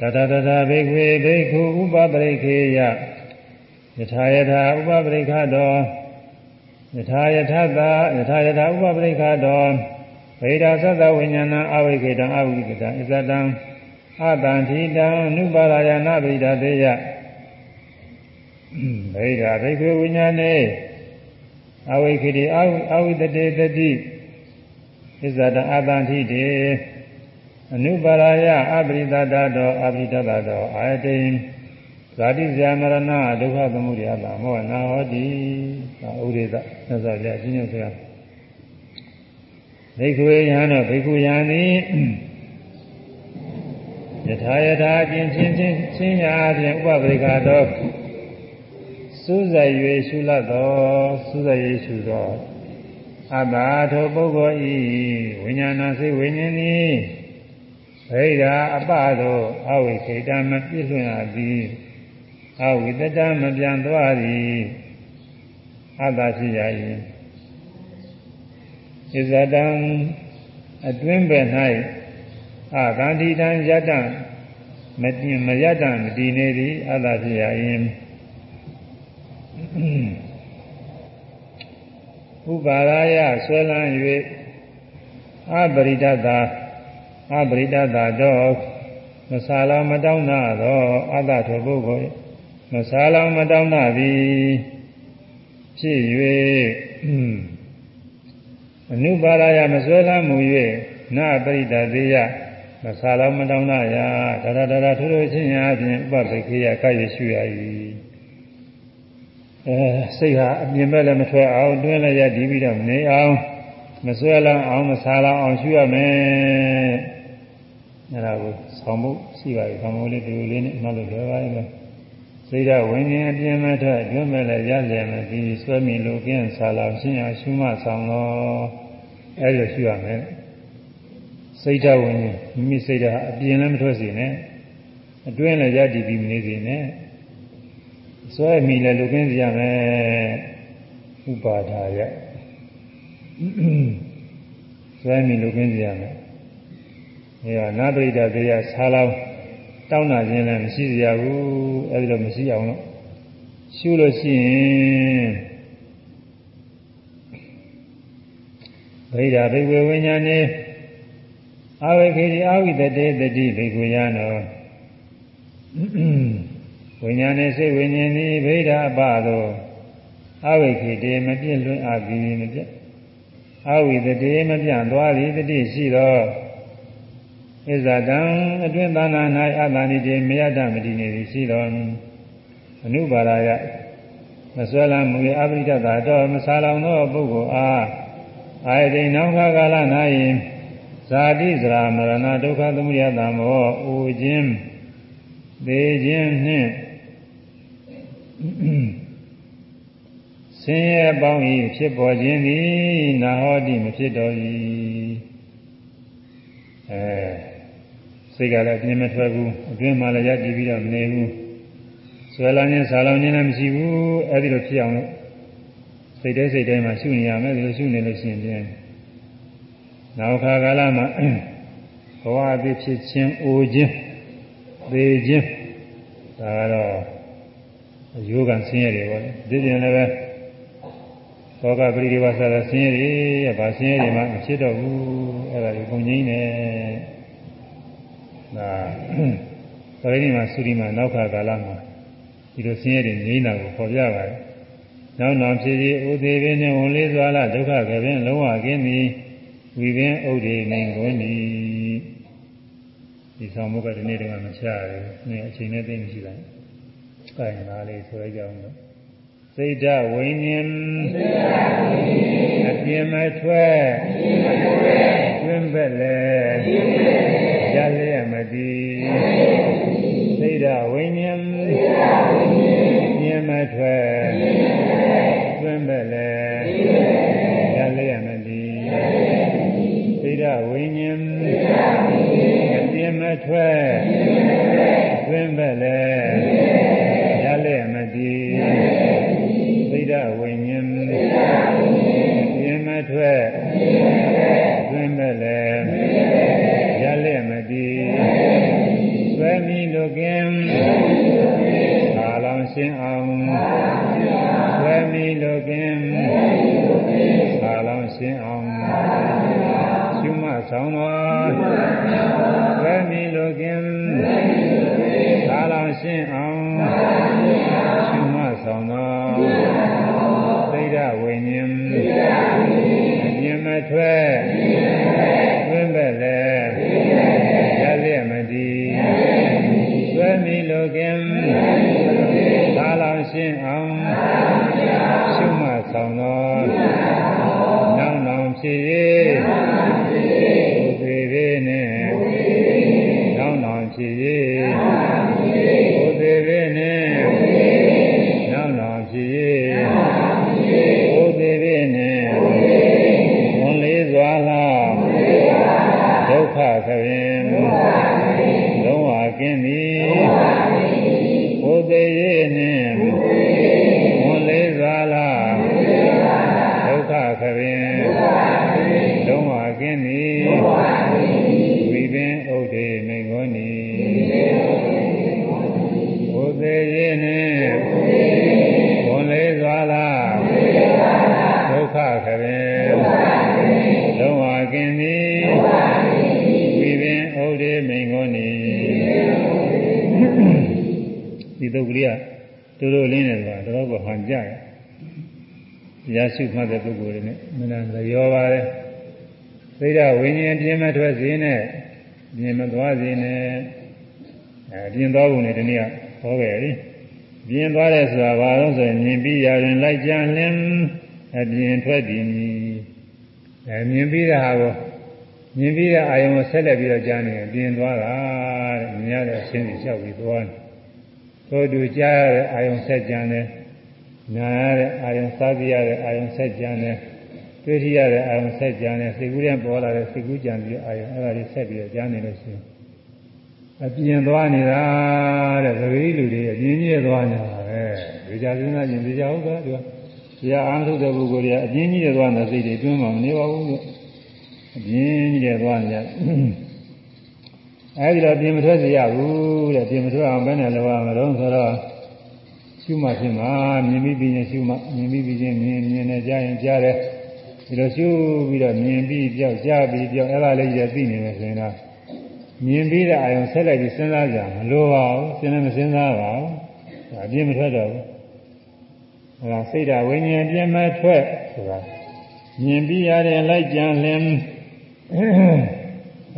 တတတတဘိကွေဘိက္ခုဥပပရိခေယယထာယထာဥပပရိခတောယထာယထသာယထာယထာဥပပရိခတောဗေဒသတ္တဝိညာဏအဝိကေတံအဝိကေတံဣဇတံအတံထိတံနုပါရယနာဗိဒသေယဗေဒဘိက္ခုဝိညာဏေအဝိခေတိအဝိတတေတတိဣဇတံအတံထိတေ အနုပါရယအပရိသတတောအပရိသတတောအာယတိဇာတိဇာမရဏဒုက္ခသမုဒယတာမောနာဟောတိသာဥရိသသက်သာကြအချင်းချင်းဆရာဘိက္ခုယဟန်တော့ဘိက္ခုယဟန်သည်ယထာယထာချင်းချင်းချင်းချင်းရာဖြင့်ဥပပရိကာတော့စူးစိုက်၍ရှုလတ်တော်စူးစိုက်၍ရှုတော်အတ္တထိုပုဂ္ဂိုလ်ဤဝိညာဏစိတ်ဝိညာဉ်သည် ဗိဓာအပသောအဝိခေတမပြည့်လွင်အပ်သည်အဝိတတမပြန်သွားသည်အတ္တရှိရ၏ဣဇတံအတွင်းပဲ၌အာသန္တိတံယတံမတင်မယတံမတည်နေသည်အတ္တရှိရ၏ဥပါရာယဆွဲလန်း၍အပရိဒတာ အပရိဒတာတော့မဆာလောင်မတောင်းနာသောအတ္တထိုပုဂ္ဂိုလ်မဆာလောင်မတောင်းနာသည်ဖြစ်၍အနုပါရယမဆွဲလမ်းမူ၍နာပရိဒသေးယမဆာလောင်မတောင်းနာယဒါရဒါရထိုးထိုးချင်းရာဖြင့်ဥပပိခေယကရရွှေရ၏အဲစိတ်ဟာအမြင်မဲ့လည်းမထွက်အောင်တွင်းလည်းရဒီပြီးတော့နေအောင်မဆွဲလန်းအောင်မဆာလောင်အောင်ရှုရမယ် အဲ့ဒါကိုဆောင်ဖို့ရှိပါပြီဆောင်ဖို့လေးဒီလိုလေးနဲ့မှတ်လို့လွယ်ပါရဲ့စိတ်ဓာတ်ဝิญဉ်အပြင်းမဲ့ထွက်တွင်းမဲ့လည်းရလျက်မပြီးဆွဲမိလို့ကင်းဆာလောင်ရှင်းအောင်ရှုမှဆောင်တော့အဲ့လိုရှုရမယ်စိတ်ဓာတ်ဝิญဉ်မိမိစိတ်ဓာတ်အပြင်းလည်းမထွက်စေနဲ့အတွင်းလည်းရတည်ပြီးမနေစေနဲ့ဆွဲမိလည်းလူကင်းစီရမယ်ဥပါဒါရဆွဲမိလူကင်းစီရမယ် အဲဒါနာပရိဒသေယဆာလောင်းတောင်းတာခြင်းလည်းမရှိစရာဘူးအဲဒီလိုမရှိအောင်လို့ရှုလို့ရှိရင်ဗိဓာဘိဝေဝိညာဉ်နေအဝိခေတိအဝိတတေတတိဘိကွေယနောဝိညာဉ်နဲ့စိတ်ဝိညာဉ်သည်ဗိဓာအပသောအဝိခေတေမပြည့်လွင်အပ်ပြီးမပြတ်အဝိတတေမပြန့်သွားသည်တတိရှိသော ဣဇတံအတွင်းသာနာ၌အတ္တနိတိမယတမတိနေသည်ရှိတော်အနုပါရယမဆွဲလမ်းမူ၏အပရိဒတာတော့မဆာလောင်သောပုဂ္ဂိုလ်အားအာယတိနောင်ခါကာလ၌ဇာတိဇရာမရဏဒုက္ခသမုဒယတံမောအိုခြင်းသေခြင်းနှင့်ဆင်းရဲပေါင်း၏ဖြစ်ပေါ်ခြင်းသည်နာဟောတိမဖြစ်တော်၏အဲ စိတ်ကလည်းအပြင်းမထွက်ဘူးအတွင်းမှာလည်းရတည်ပြီးတော့မနေဘူးဆွဲလာခြင်းဆာလောင်ခြင်းလည်းမရှိဘူးအဲဒီလိုဖြစ်အောင်လို့စိတ်တိုင်းစိတ်တိုင်းမှာရှုနေရမယ်ဒီလိုရှုနေလို့ရှိရင်ပြန်နောက်ခါကာလမှာဘဝအဖြစ်ဖြစ်ခြင်းအိုခြင်းသေခြင်းဒါကတော့ယောဂဆင်းရဲတွေပေါ့လေဒီပြင်လည်းပဲသောကပရိဒီဝဆရာဆင်းရဲတွေဗာဆင်းရဲတွေမှမဖြစ်တော့ဘူးအဲ့ဒါကိုပုံငိမ့်နေ ဒါပရိနိဗ္ဗာန်သုရိမနောက်ခါကာလမှာဒီလိုဆင်းရဲတွေငြိမ်းတာကိုပေါ်ပြပါတယ်။နောက်နောက်ဖြစ်ပြီးဥသေးပင်နဲ့ဝန်လေးစွာလာဒုက္ခကပင်လုံးဝကင်းသည်ဝိပင်ဥဒိနေကုန်သည်ဒီဆောင်မှုကဒီနေ့တည်းကမချရတယ်။နည်းအချိန်နဲ့သိမရှိလိုက်။ကိုင်လာလေးဆွဲကြအောင်လို့စိတ်ဓာဝိညာဉ်အပြင်းမထွက်တွင်ပဲ့လေရလျက်မ တည်စိတ်ဓာဝိညာဉ်ပြင်းမထွက် ဒီတုတ်ကလေးကတို့တို့လင်းနေတယ်ဆိုတာတော့ကဟန်ကြရတရားရှိမှတ်တဲ့ပုဂ္ဂိုလ်တွေနဲ့မနန်ရောပါတယ်သိဒဝိညာဉ်ပြင်းမထွက်စေနဲ့ပြင်းမသွားစေနဲ့အဲပြင်းသွားပုံနဲ့ဒီနေ့ကဟောခဲ့ပြီပြင်းသွားတယ်ဆိုတာဘာလို့ဆိုရင်မြင်ပြီးရရင်လိုက်ကြလင်းအပြင်းထွက်တည်မည်အဲမြင်ပြီးတဲ့ဟာကိုမြင်ပြီးတဲ့အာယုံကိုဆက်လက်ပြီးတော့ကြားနေရင်ပြင်းသွားတာတဲ့မြင်ရတဲ့အရှင်းကြီးလျှောက်ပြီးသွားတယ် သို့တူကြားရတဲ့အာယုံဆက်ကြံတယ်နာရတဲ့အာယုံစားကြရတဲ့အာယုံဆက်ကြံတယ်တွေ့ထရတဲ့အာယုံဆက်ကြံတယ်စိတ်ကူးရင်ပေါ်လာတဲ့စိတ်ကူးကြံပြီးအာယုံအဲ့ဒါလေးဆက်ပြီးတော့ကြားနေလို့ရှိရင်အပြင်းသွားနေတာတဲ့သတိလူတွေအပြင်းကြီးသွားနေတာပဲဒီကြစဉ်းစားရင်ဒီကြဟုတ်သားသူကတရားအားထုတ်တဲ့ပုဂ္ဂိုလ်တွေအပြင်းကြီးသွားတဲ့စိတ်တွေတွင်းမှာမနေပါဘူးလို့အပြင်းကြီးသွားနေကြ အဲဒီတော့ပြင်မထွက်စေရဘူးတဲ့ပြင်မထွက်အောင်ဘယ်နဲ့လုပ်ရမလို့ဆိုတော့ရှုမှဖြစ်မှာမြင်ပြီးပြီးရင်ရှုမှမြင်ပြီးပြီးချင်းမြင်မြင်နဲ့ကြားရင်ကြားတယ်ဒီလိုရှုပြီးတော့မြင်ပြီးပြောက်ကြားပြီးပြောက်အဲ့ဒါလေးကြီးသိနေတယ်ဆိုရင်တော့မြင်ပြီးတဲ့အာယုံဆက်လိုက်ပြီးစဉ်းစားကြမလိုပါဘူးစဉ်းလည်းမစဉ်းစားပါဘူးဒါပြင်မထွက်တော့ဘူးအဲ့ဒါစိတ်ဓာဝိညာဉ်ပြင်မထွက်ဆိုတာမြင်ပြီးရတယ်လိုက်ကြံလင်း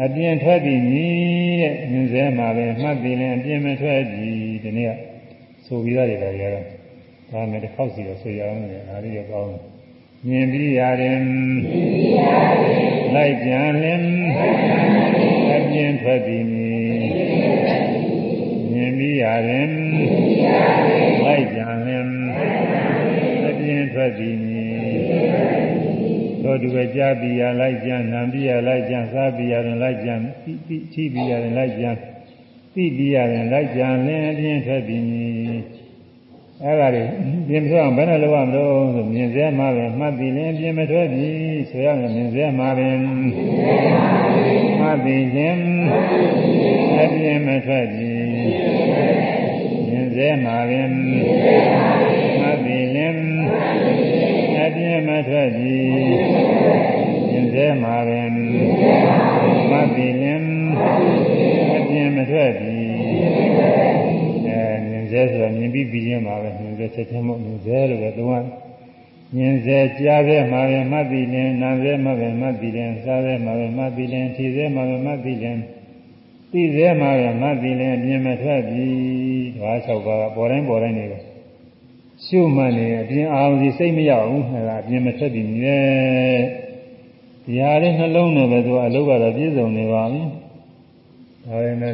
အပြင်းထွက်ပြီမြည်တဲ့မြင်စဲမှာပဲမှတ်ပြီးရင်အပြင်းမထွက်ပြီဒီနေ့ကဆိုပြီးသားတွေပဲရတော့ဒါနဲ့တစ်ခေါက်စီတော့ဆိုရအောင်လေအားလေးရကောင်းမြင်ပြီးရတယ်လိုက်ကြံလင်းအပြင်းထွက်ပြီမြည်မြင်ပြီးရတယ်လိုက်ကြံလင်းအပြင်းထွက်ပြီမြည် တို့တူပဲကြားပြီးရလိုက်ကြံနာပြီးရလိုက်ကြံစားပြီးရတယ်လိုက်ကြံသိသိထိပြီးရတယ်လိုက်ကြံသိပြီးရတယ်လိုက်ကြံလင်းအပြင်းထွက်ပြီအဲ့ဒါတွေပြင်ထွက်အောင်ဘယ်နဲ့လုပ်ရမလို့ဆိုမြင်စဲမှာပဲမှတ်ပြီးလင်းပြင်မထွက်ပြီဆိုရမယ်မြင်စဲမှာပဲမှတ်ပြီးလင်းအပြင်းမထွက်ပြီမြင်စဲမှာပဲ ထွက်ပြီမြင်စဲမှာပဲမှတ်ပြီးလင်းအပြင်းမထွက်ပြီမြင်စေဆိုတာမြင်ပြီးပြီးချင်းပါပဲမြင်စေချက်ချင်းမဟုတ်မြင်စေလို့ပဲသုံးရမြင်စေကြားစေမှာပဲမှတ်ပြီးလင်နာစေမှာပဲမှတ်ပြီးလင်စားစေမှာပဲမှတ်ပြီးလင်ထီစေမှာပဲမှတ်ပြီးလင်သိစေမှာပဲမှတ်ပြီးလင်မြင်မထွက်ပြီဓဝါ၆ပါးပေါ်တိုင်းပေါ်တိုင်းနေပဲ ရှုမှတ်နေအပြင်အာရုံစီစိတ်မရောက်ဘူးအဲဒါအပြင်မထွက်ပြီမြဲဒီဟာလေးနှလုံးနဲ့ပဲသူကအလုပ်ကတော့ပြည့်စုံနေပါပြီဒါပေမဲ့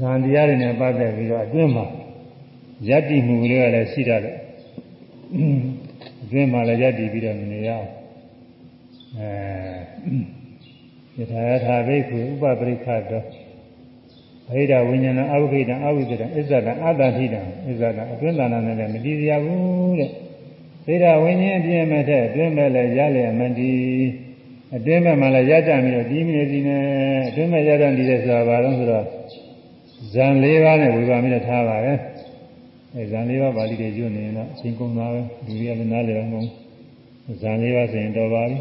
ဇန်တရားတွေနဲ့ပတ်သက်ပြီးတော့အတွင်းမှာယက်တည်မှုတွေကလည်းရှိတတ်တယ်အတွင်းမှာလည်းယက်တည်ပြီးတော့နေရအောင်အဲယထာယထာဘိက္ခုဥပပရိခတော ဗိဓဝိညာဏအဝိခိတံအဝိဇ္ဇတံအစ္ဆတံအတ္တထိတံအစ္ဆတံအတွင်းတဏ္ဍာနဲ့လည်းမတည်ရဘူးတဲ့ဗိဓဝိညာဉ်ပြည့်မဲ့တဲ့အတွင်းမဲ့လည်းရလျက်မတည်အတွင်းဘက်မှာလည်းရကြပြီးတော့ဒီမြည်စီနဲ့အတွင်းဘက်ရကြနေတဲ့ဆိုတာဘာလို့ဆိုတော့ဇန်၄ပါးနဲ့ဝေဘာမိနဲ့ထားပါပဲအဲဇန်၄ပါးပါဠိတွေကျွနေရင်တော့အချိန်ကုန်သွားပဲဒီရလည်းနားလည်အောင်ကုန်ဇန်၄ပါးဆိုရင်တော်ပါပြီ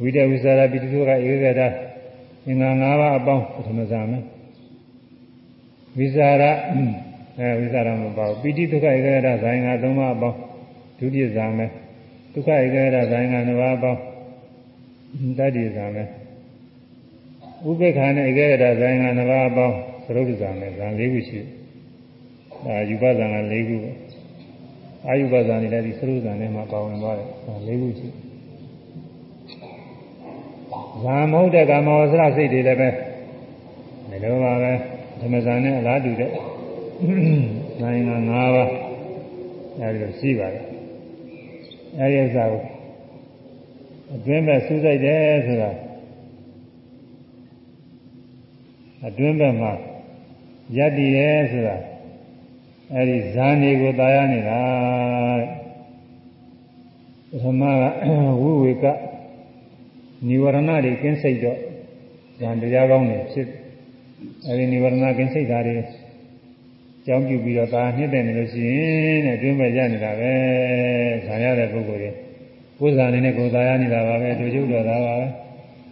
ဝိတဝိသရာပိတိသုခဧကတာအင်္ဂါ၅ပါးအပေါင်းပထမဇန်မယ် ဝိဇာရအဲဝိဇာရမပေါ့ပိတိဒုက္ခဧကရဇာယင်္ဂ၃ပါးအပေါင်းဒုတိယဇာမယ်ဒုက္ခဧကရဇာယင်္ဂ၅ပါးအပေါင်းတတိယဇာမယ်ဥပေက္ခနဲ့ဧကရဇာယင်္ဂ၅ပါးအပေါင်းသရုပ်ဇာမယ်ဇာ၄ခုရှိတယ်ဒါယူပဇာက၄ခုအာယုပဇာနေလည်းဒီသရုပ်ဇာနဲ့မှာပါဝင်သွားတယ်ဇာ၄ခုရှိဇာမဟုတ်တဲ့ကာမဝဆရစိတ်တွေလည်းပဲဒီလိုပါပဲ ဓမ္မဇာနဲ့အလားတူတဲ့နိုင်ငါ၅ပါးအဲဒီလိုရှိပါတယ်အဲဒီဥစ္စာကိုအတွင်းဘက်စူးစိုက်တယ်ဆိုတာအတွင်းဘက်မှာယက်တည်တယ်ဆိုတာအဲဒီဇာနေကိုตายရနေတာပထမကဝိဝေကនិဝရဏတွေကင်းစိတ်တော့ဇန်တရားကောင်းနေဖြစ် အဲဒီនិဝရဏကင်းစိတ်ဓာတ်တွေကြောင်းပြုပြီးတော့ဒါနှစ်တဲ့နေလို့ရှိရင်တဲ့တွင်းမဲ့ရနေတာပဲဇာရတဲ့ပုဂ္ဂိုလ်တွေကိုယ်ဇာနေနဲ့ကိုယ်သာရနေတာပါပဲတို့ကျုပ်တော်တာပါပဲ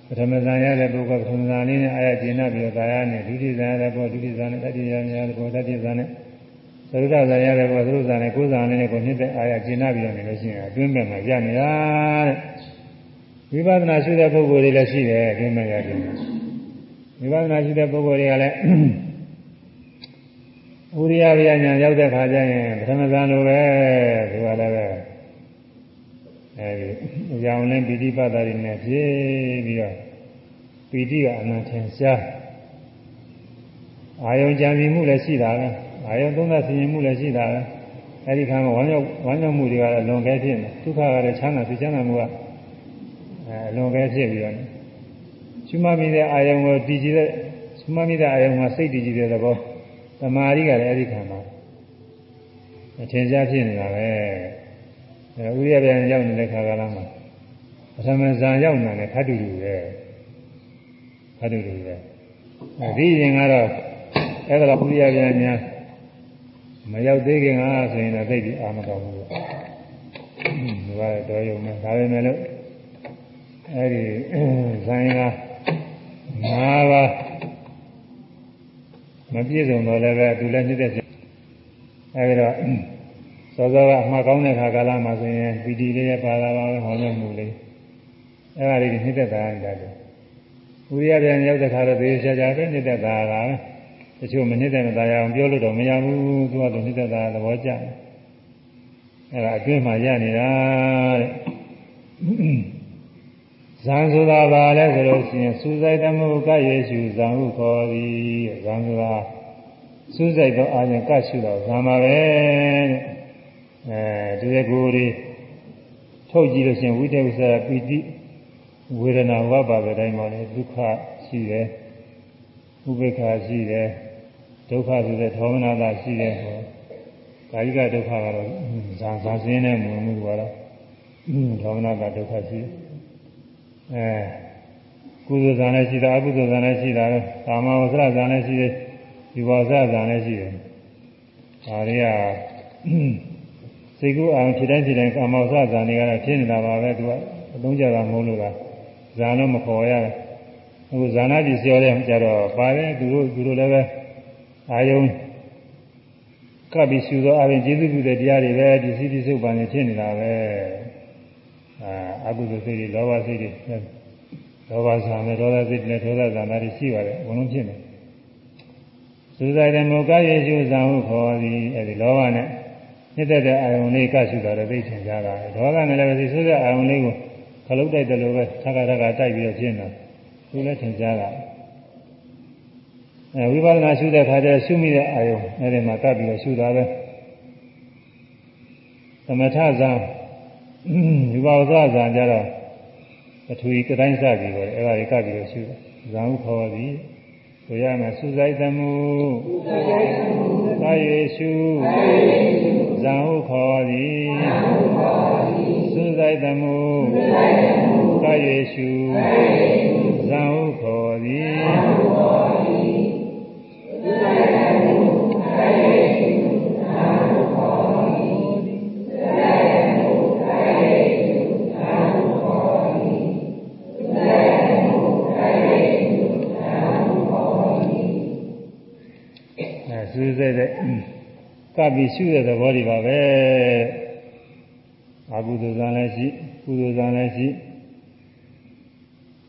ပထမဇာရတဲ့ပုဂ္ဂိုလ်ပထမဇာလေးနဲ့အာရကျင်နာပြီးတော့သာရနေဒုတိယဇာရတဲ့ပုဂ္ဂိုလ်ဒုတိယဇာနဲ့တတိယဇာနဲ့ပုဂ္ဂိုလ်တတိယဇာနဲ့သရုပ်ဇာရတဲ့ပုဂ္ဂိုလ်သရုပ်ဇာနဲ့ကိုယ်ဇာလေးနဲ့ကိုယ်နှစ်တဲ့အာရကျင်နာပြီးတော့နေလို့ရှိရင်အတွင်းမဲ့မှာရနေတာတဲ့ဝိပဿနာရှိတဲ့ပုဂ္ဂိုလ်တွေလည်းရှိတယ်အတွင်းမဲ့ရတယ် ဝိပဿနာရှိတဲ့ပုဂ္ဂိုလ်တွေကလည်းဥရိယဗျာညာရောက်တဲ့ခါကျရင်ပထမဇန်လိုပဲဒီကလည်းပဲအဲဒီအကြောင်းနဲ့ပိဋိပတ်တာတွေနဲ့ဖြည့်ပြီးတော့ပီတိကအနန္တရှားအာယုံကြံပြီးမှုလည်းရှိတာပဲအာယုံသုံးသပ်ဆင်ခြင်မှုလည်းရှိတာပဲအဲဒီခါမှာဝမ်းမြောက်ဝမ်းမြောက်မှုတွေကလည်းလွန်ကဲဖြစ်နေဒုက္ခကလည်းချမ်းသာသိချမ်းသာမှုကအဲလွန်ကဲဖြစ်ပြီးတော့ ရှင်မမိတဲ့အာယုံကိုတည်ကြည်တဲ့ရှင်မမိတဲ့အာယုံကစိတ်တည်ကြည်တဲ့သဘောသမာဓိကလည်းအဲဒီခါမှာအထင်ရှားဖြစ်နေတာပဲအဲဥရိယပြန်ရောက်နေတဲ့ခါကလာမှာပထမဇန်ရောက်နေတယ်ခတ်တူတူပဲခတ်တူတူပဲအဲဒီရင်ကတော့အဲ့ဒါဥရိယပြန်များမရောက်သေးခင်ကဆိုရင်တော့သိပြီအာမကောင်းဘူးဒီကတော့ရုံနဲ့ဒါပေမဲ့လို့အဲဒီဇန်က ၅ပါးမပြည့်စုံတော့လည်းပဲသူလည်းနှိမ့်တဲ့အဲဒီတော့စောစောကအမှားကောင်းတဲ့ခါကာလမှာဆိုရင်ပီတိလေးရပါလာပါပဲဟောလို့မှုလေးအဲဒါလေးနှိမ့်သက်တာနေတာလေဥရိယပြန်ရောက်တဲ့ခါတော့သေချာချာပဲနှိမ့်သက်တာကတချို့မနှိမ့်သက်တာရအောင်ပြောလို့တော့မရဘူးသူကလည်းနှိမ့်သက်တာသဘောကျတယ်အဲဒါအတွင်းမှာရနေတာတဲ့ ဇံဆိုတာဘာလဲဆိုလို့ရှိရင်စူးစိုက်တမှုကယေရှုဇံဟုခေါ်သည်ဇံဆိုတာစူးစိုက်သောအာရုံကရှုတော့ဇံပါပဲတဲ့အဲဒီကိုယ်လေးထုတ်ကြည့်လို့ရှိရင်ဝိတ္တဝိသပီတိဝေဒနာဝပါပဲတိုင်းမှာလေဒုက္ခရှိတယ်ဥပေက္ခရှိတယ်ဒုက္ခဆိုတဲ့သောမနာတာရှိတယ်ဟောကာယကဒုက္ခကတော့ဇာဇာစင်းနဲ့မဝင်ဘူးကတော့သောမနာတာဒုက္ခရှိတယ် အဲကုသိုလ်ဇာလည်းရှိတာအကုသိုလ်ဇာလည်းရှိတာပဲကာမဝဆရဇာလည်းရှိတယ်ဒီဝါဆရဇာလည်းရှိတယ်ဒါတွေကစိတ်ကူးအောင်ဖြစ်တိုင်းဖြစ်တိုင်းကာမဝဆရဇာတွေကတော့ဖြစ်နေတာပါပဲသူကအသုံးကြတာမဟုတ်လို့လားဇာတော့မခေါ်ရဘူးအခုဇာနာကြီးပြောတဲ့ကြတော့ပါတယ်သူတို့သူတို့လည်းပဲအာယုံကပ်ပြီးရှူသောအရင်ကျေးဇူးပြုတဲ့တရားတွေပဲဒီစီတိစုပ်ပန်နေဖြစ်နေတာပဲ အာအကုသိုလ်စိတ်တွေလောဘစိတ်တွေလောဘဇာနဲ့ဒေါသစိတ်နဲ့ဒေါသဇာနာတွေရှိပါတယ်အကုန်လုံးဖြစ်နေသုဇိုင်တဲ့မောကယေရှုဇံဟုခေါ်သည်အဲဒီလောဘနဲ့နှစ်သက်တဲ့အာယုန်လေးကရှုတာတော့သိထင်ကြတာဒေါသနဲ့လည်းပဲသုဇတဲ့အာယုန်လေးကိုခလုတ်တိုက်တယ်လို့ပဲသက္ကသက္ကတိုက်ပြီးတော့ဖြစ်နေတာသူလည်းထင်ကြတာအဲဝိပဿနာရှုတဲ့ခါကျရှုမိတဲ့အာယုန်အဲဒီမှာကပ်ပြီးတော့ရှုတာပဲသမထဇာ ယူပါဝဇဇာကြတော့ပထဝီကတိုင်းစပြီးတော့အဲ့ဒါတွေကပ်ပြီးတော့ရှုတယ်ဇံဥခေါ်သည်ဆိုရမယ်စုဆိုင်သမှုသာယေရှုဇံဥခေါ်သည်စုဆိုင်သမှုကာယေရှုဇံဟုခေါ်သည်စူး စိတ်တဲ့ကပ်ပြီးရှုတဲ့သဘောတွေပါပဲအကုသိုလ်ဇာလည်းရှိကုသိုလ်ဇာလည်းရှိ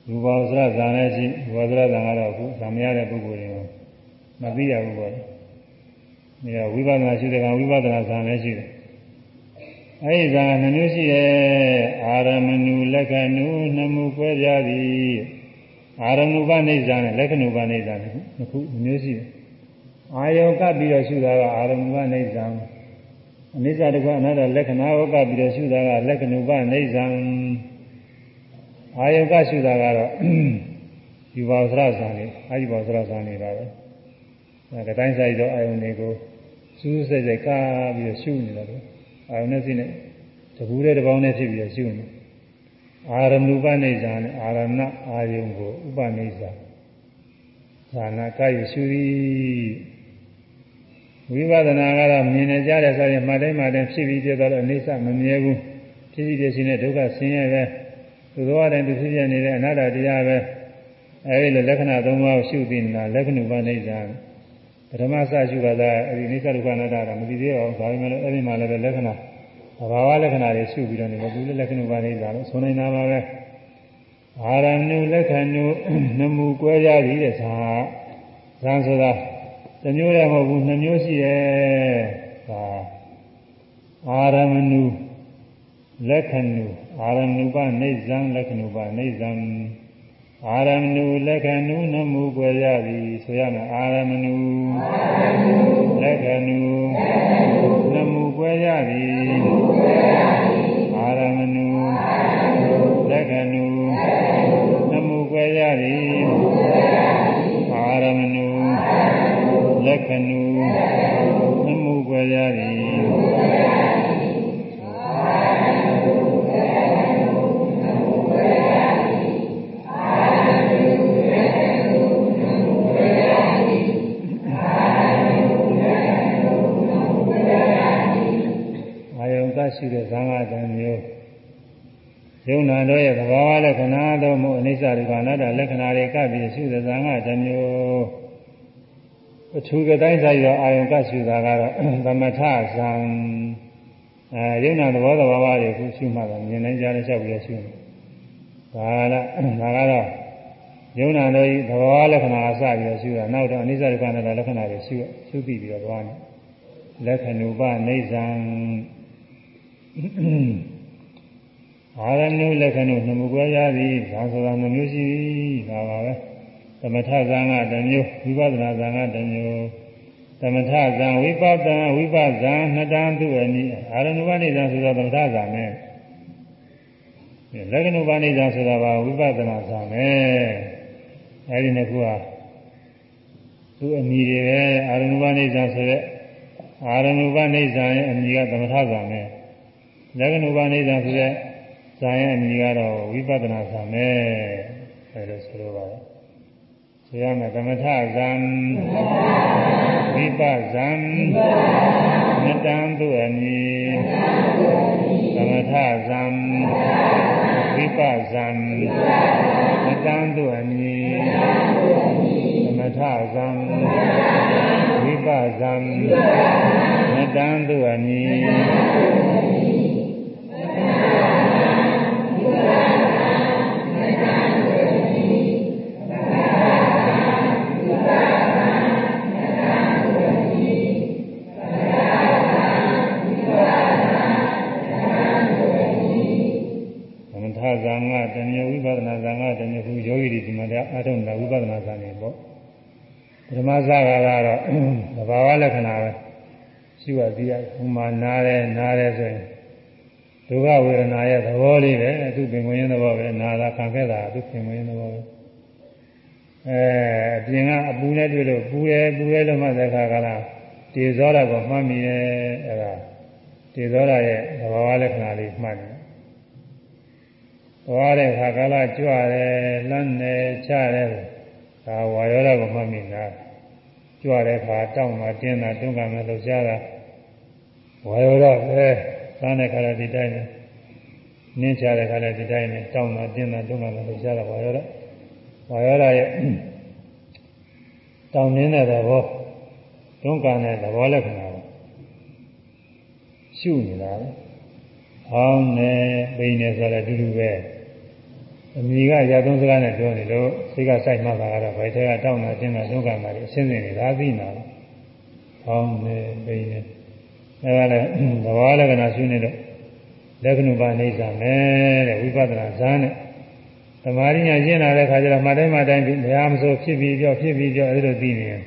ရူပဝဆရဇာလည်းရှိရူပဝဆရဇာကတော့အခုဇာမရတဲ့ပုဂ္ဂိုလ်တွေကိုမသိရဘူးပေါ့။ဒါဝိပဿနာရှုတဲ့ကဝိပဿနာဇာလည်းရှိတယ်။အဲဒီဇာနှမျိုးရှိတယ်အာရမဏုလက္ခဏုနှမှုကွဲပြားသည်အာရမဏုပနိစ္စနဲ့လက္ခဏုပနိစ္စနှစ်ခုမျိုးရှိတယ်။ အာယုံကပ်ပြီးတော့ရှုတာကအာရမဏနိစ္စံအနိစ္စတကွအနတ္တလက္ခဏာကိုကပ်ပြီးတော့ရှုတာကလက္ခဏုပနိစ္စံအာယုံကရှုတာကတော့ယူပါသရဇာနေအာယူပါသရဇာနေပါပဲအဲတိုင်းဆိုင်တော့အာယုံတွေကိုစူးစိတ်စိတ်ကပ်ပြီးတော့ရှုနေတယ်လို့အာယုံနဲ့စိနဲ့တကူတဲ့တစ်ပေါင်းနဲ့ဖြစ်ပြီးတော့ရှုနေအာရမဏုပနိစ္စံနဲ့အာရမဏအာယုံကိုဥပနိစ္စဇာနာကယရှုသည် ဝိပဿနာကတော့မြင်နေကြတဲ့ဆိုရင်မှတ်တိုင်းမှတ်တိုင်းဖြစ်ပြီးပြတော့အိဋ္ဌမမြဲဘူးဖြစ်ပြီးပြရှိတဲ့ဒုက္ခဆင်းရဲပဲသူတော်တိုင်းသူဖြစ်ပြနေတဲ့အနာတ္တတရားပဲအဲဒီလိုလက္ခဏာသုံးပါးကိုရှုသိနေတာလက္ခဏုပနိစ္စပထမစရှုပါလားအဲဒီအိဋ္ဌဒုက္ခအနာတ္တကမသိသေးအောင်ဒါပေမဲ့အဲဒီမှာလည်းလက္ခဏာသဘာဝလက္ခဏာတွေရှုပြီးတော့နေတယ်သူလည်းလက္ခဏုပနိစ္စလို့ဆိုနေတာပါပဲအာရဏုလက္ခဏုနမှုကွဲကြသည်တဲ့ဇာဇာဆိုတာ တစ်မျိုးတည်းမဟုတ်ဘူးနှစ်မျိုးရှိတယ်ဒါအာရမဏုလက္ခဏုအာရမဏုပနေဇံလက္ခဏုပနေဇံအာရမဏုလက္ခဏုနမှုွယ်ရသည်ဆိုရမယ်အာရမဏုလက္ခဏု အထူးကတိုင်းဆိုင်ရောအာယုံကရှုတာကတော့သမထဇံအဲယုံနာသဘောသဘာဝတွေခုရှုမှတော့မြင်နိုင်ကြတဲ့လျှောက်ပြီးရှုနေဒါလားဒါကတော့ယုံနာတို့ဤသဘောလက္ခဏာအစပြီးတော့ရှုတာနောက်တော့အနိစ္စဒုက္ခအနတ္တလက္ခဏာတွေရှုရှုပြီးပြီးတော့သွားနေလက္ခဏုပနေဇံအာရဏုလက္ခဏုနှမှုကွဲရသည်ဒါဆိုတာမျိုးရှိဒါပါပဲ သမထဇာငါတစ်မျိုးဝိပဿနာဇာငါတစ်မျိုးသမထဇံဝိပဿနာဝိပဇံနှစ်တန်းသူအနည်းအာရဏုပနိဇံဆိုတော့သမထဇာနဲ့လက္ခဏုပနိဇံဆိုတာကဝိပဿနာဇာနဲ့အဲဒီနှစ်ခုဟာသူအမည်တွေပဲအာရဏုပနိဇံဆိုတဲ့အာရဏုပနိဇံရဲ့အမည်ကသမထဇာနဲ့လက္ခဏုပနိဇံဆိုတဲ့ဇာရဲ့အမည်ကတော့ဝိပဿနာဇာနဲ့အဲလိုဆိုလိုပါတယ် ဆိုရမယ်သမထဇံဝိပဇံမတံသူအမည်သမထဇံဝိပဇံမတံသူအမည်သမထဇံဝိပဇံမတံသူအမည် အထုံးတာဝိပဿနာဇာနေပေါ့ပထမဇာကတော့သဘာဝလက္ခဏာပဲရှိပါသေးတယ်ဟိုမှာနားတယ်နားတယ်ဆိုရင်ဒုက္ခဝေဒနာရဲ့သဘောလေးပဲသူပင်ဝင်သဘောပဲနာတာခံခဲ့တာသူပင်ဝင်သဘောပဲအဲအပြင်ကအပူနဲ့တွေ့လို့ပူတယ်ပူတယ်လို့မှသက်ခါကလာတေဇောရကိုမှတ်မိရဲ့အဲဒါတေဇောရရဲ့သဘာဝလက္ခဏာလေးမှတ်တယ် သွားတဲ့ခါကာလကြွတယ်လမ်းတယ်ချတယ်ဒါဝါရောဓကိုမှတ်မိတာကြွတဲ့ခါတောင်းတာတင်းတာတွန်းကမယ်လှုပ်ရှားတာဝါရောဓပဲသားတဲ့ခါလည်းဒီတိုင်းပဲနင်းချတဲ့ခါလည်းဒီတိုင်းပဲတောင်းတာတင်းတာတွန်းကမယ်လှုပ်ရှားတာဝါရောဓဝါရောဓရဲ့တောင်းနေတဲ့သဘောတွန်းကတဲ့သဘောလက္ခဏာရှုနေတာပဲ။ဟောင်းနေပိနေဆိုတဲ့အတူတူပဲ။ အမိကရာသုံးစကားနဲ့ပြောနေလို့စိတ်ကစိုက်မှတာကတော့ဘယ်ထဲကတောင်းတာရှင်းတာဒုက္ခမှာအရှင်းစင်နေတာသိနေတာ။ဟောင်းနေပိနေအဲဒါလည်းသဘောလက္ခဏာရှုနေတော့လက္ခဏုပါနေစာမယ်တဲ့ဝိပဿနာဇာန်နဲ့သမာဓိညာရှင်းလာတဲ့ခါကျတော့မှတိုင်းမှတိုင်းဘယ်ဟာမဆိုဖြစ်ပြီးပြောဖြစ်ပြီးပြောအဲဒီလိုသိနေတယ်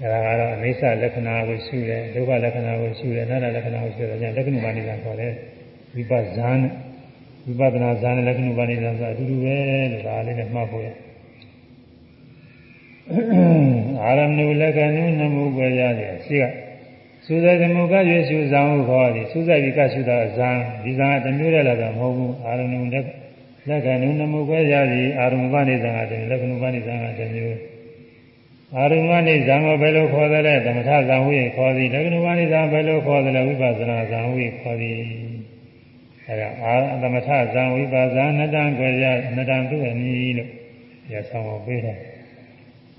အဲဒါကတော့အိဋ္ဌလက္ခဏာကိုရှုတယ်ဒုက္ခလက္ခဏာကိုရှုတယ်နာလက္ခဏာကိုရှုတယ်ညလက္ခဏုပါဏိကခေါ်တယ်ဝိပဿနာနဲ့ ဝိပဿနာဇာနဲ့လက္ခဏုပါဏိကဆိုအတူတူပဲလို့ဒါလေးနဲ့မှတ်ဖို့ရအာရမဏုလက္ခဏုနမှုပဲရတယ်ရှိကသုဇေသမုကရွေရှုဇံဟုခေါ်သည်သုဇေဒီကရှုတာဇံဒီဇံကတမျိုးတည်းလည်းတော့မဟုတ်ဘူးအာရမဏုလက္ခဏုနမှုပဲရသည်အာရမဏုပါဏိကတည်းလက္ခဏုပါဏိကတမျိုးအာရုံမနိဇံကိုဘယ်လိုခေါ်သလဲသမထဇံဝိခေါ်သည်လက္ခဏဝနိဇံဘယ်လိုခေါ်သလဲဝိပဿနာဇံဝိခေါ်သည် အဲဒါအာသမထဇံဝိပဿနာနတံကြွယ်ရနတံသူအမည်လို့ရဆောင်ကိုပေးတယ်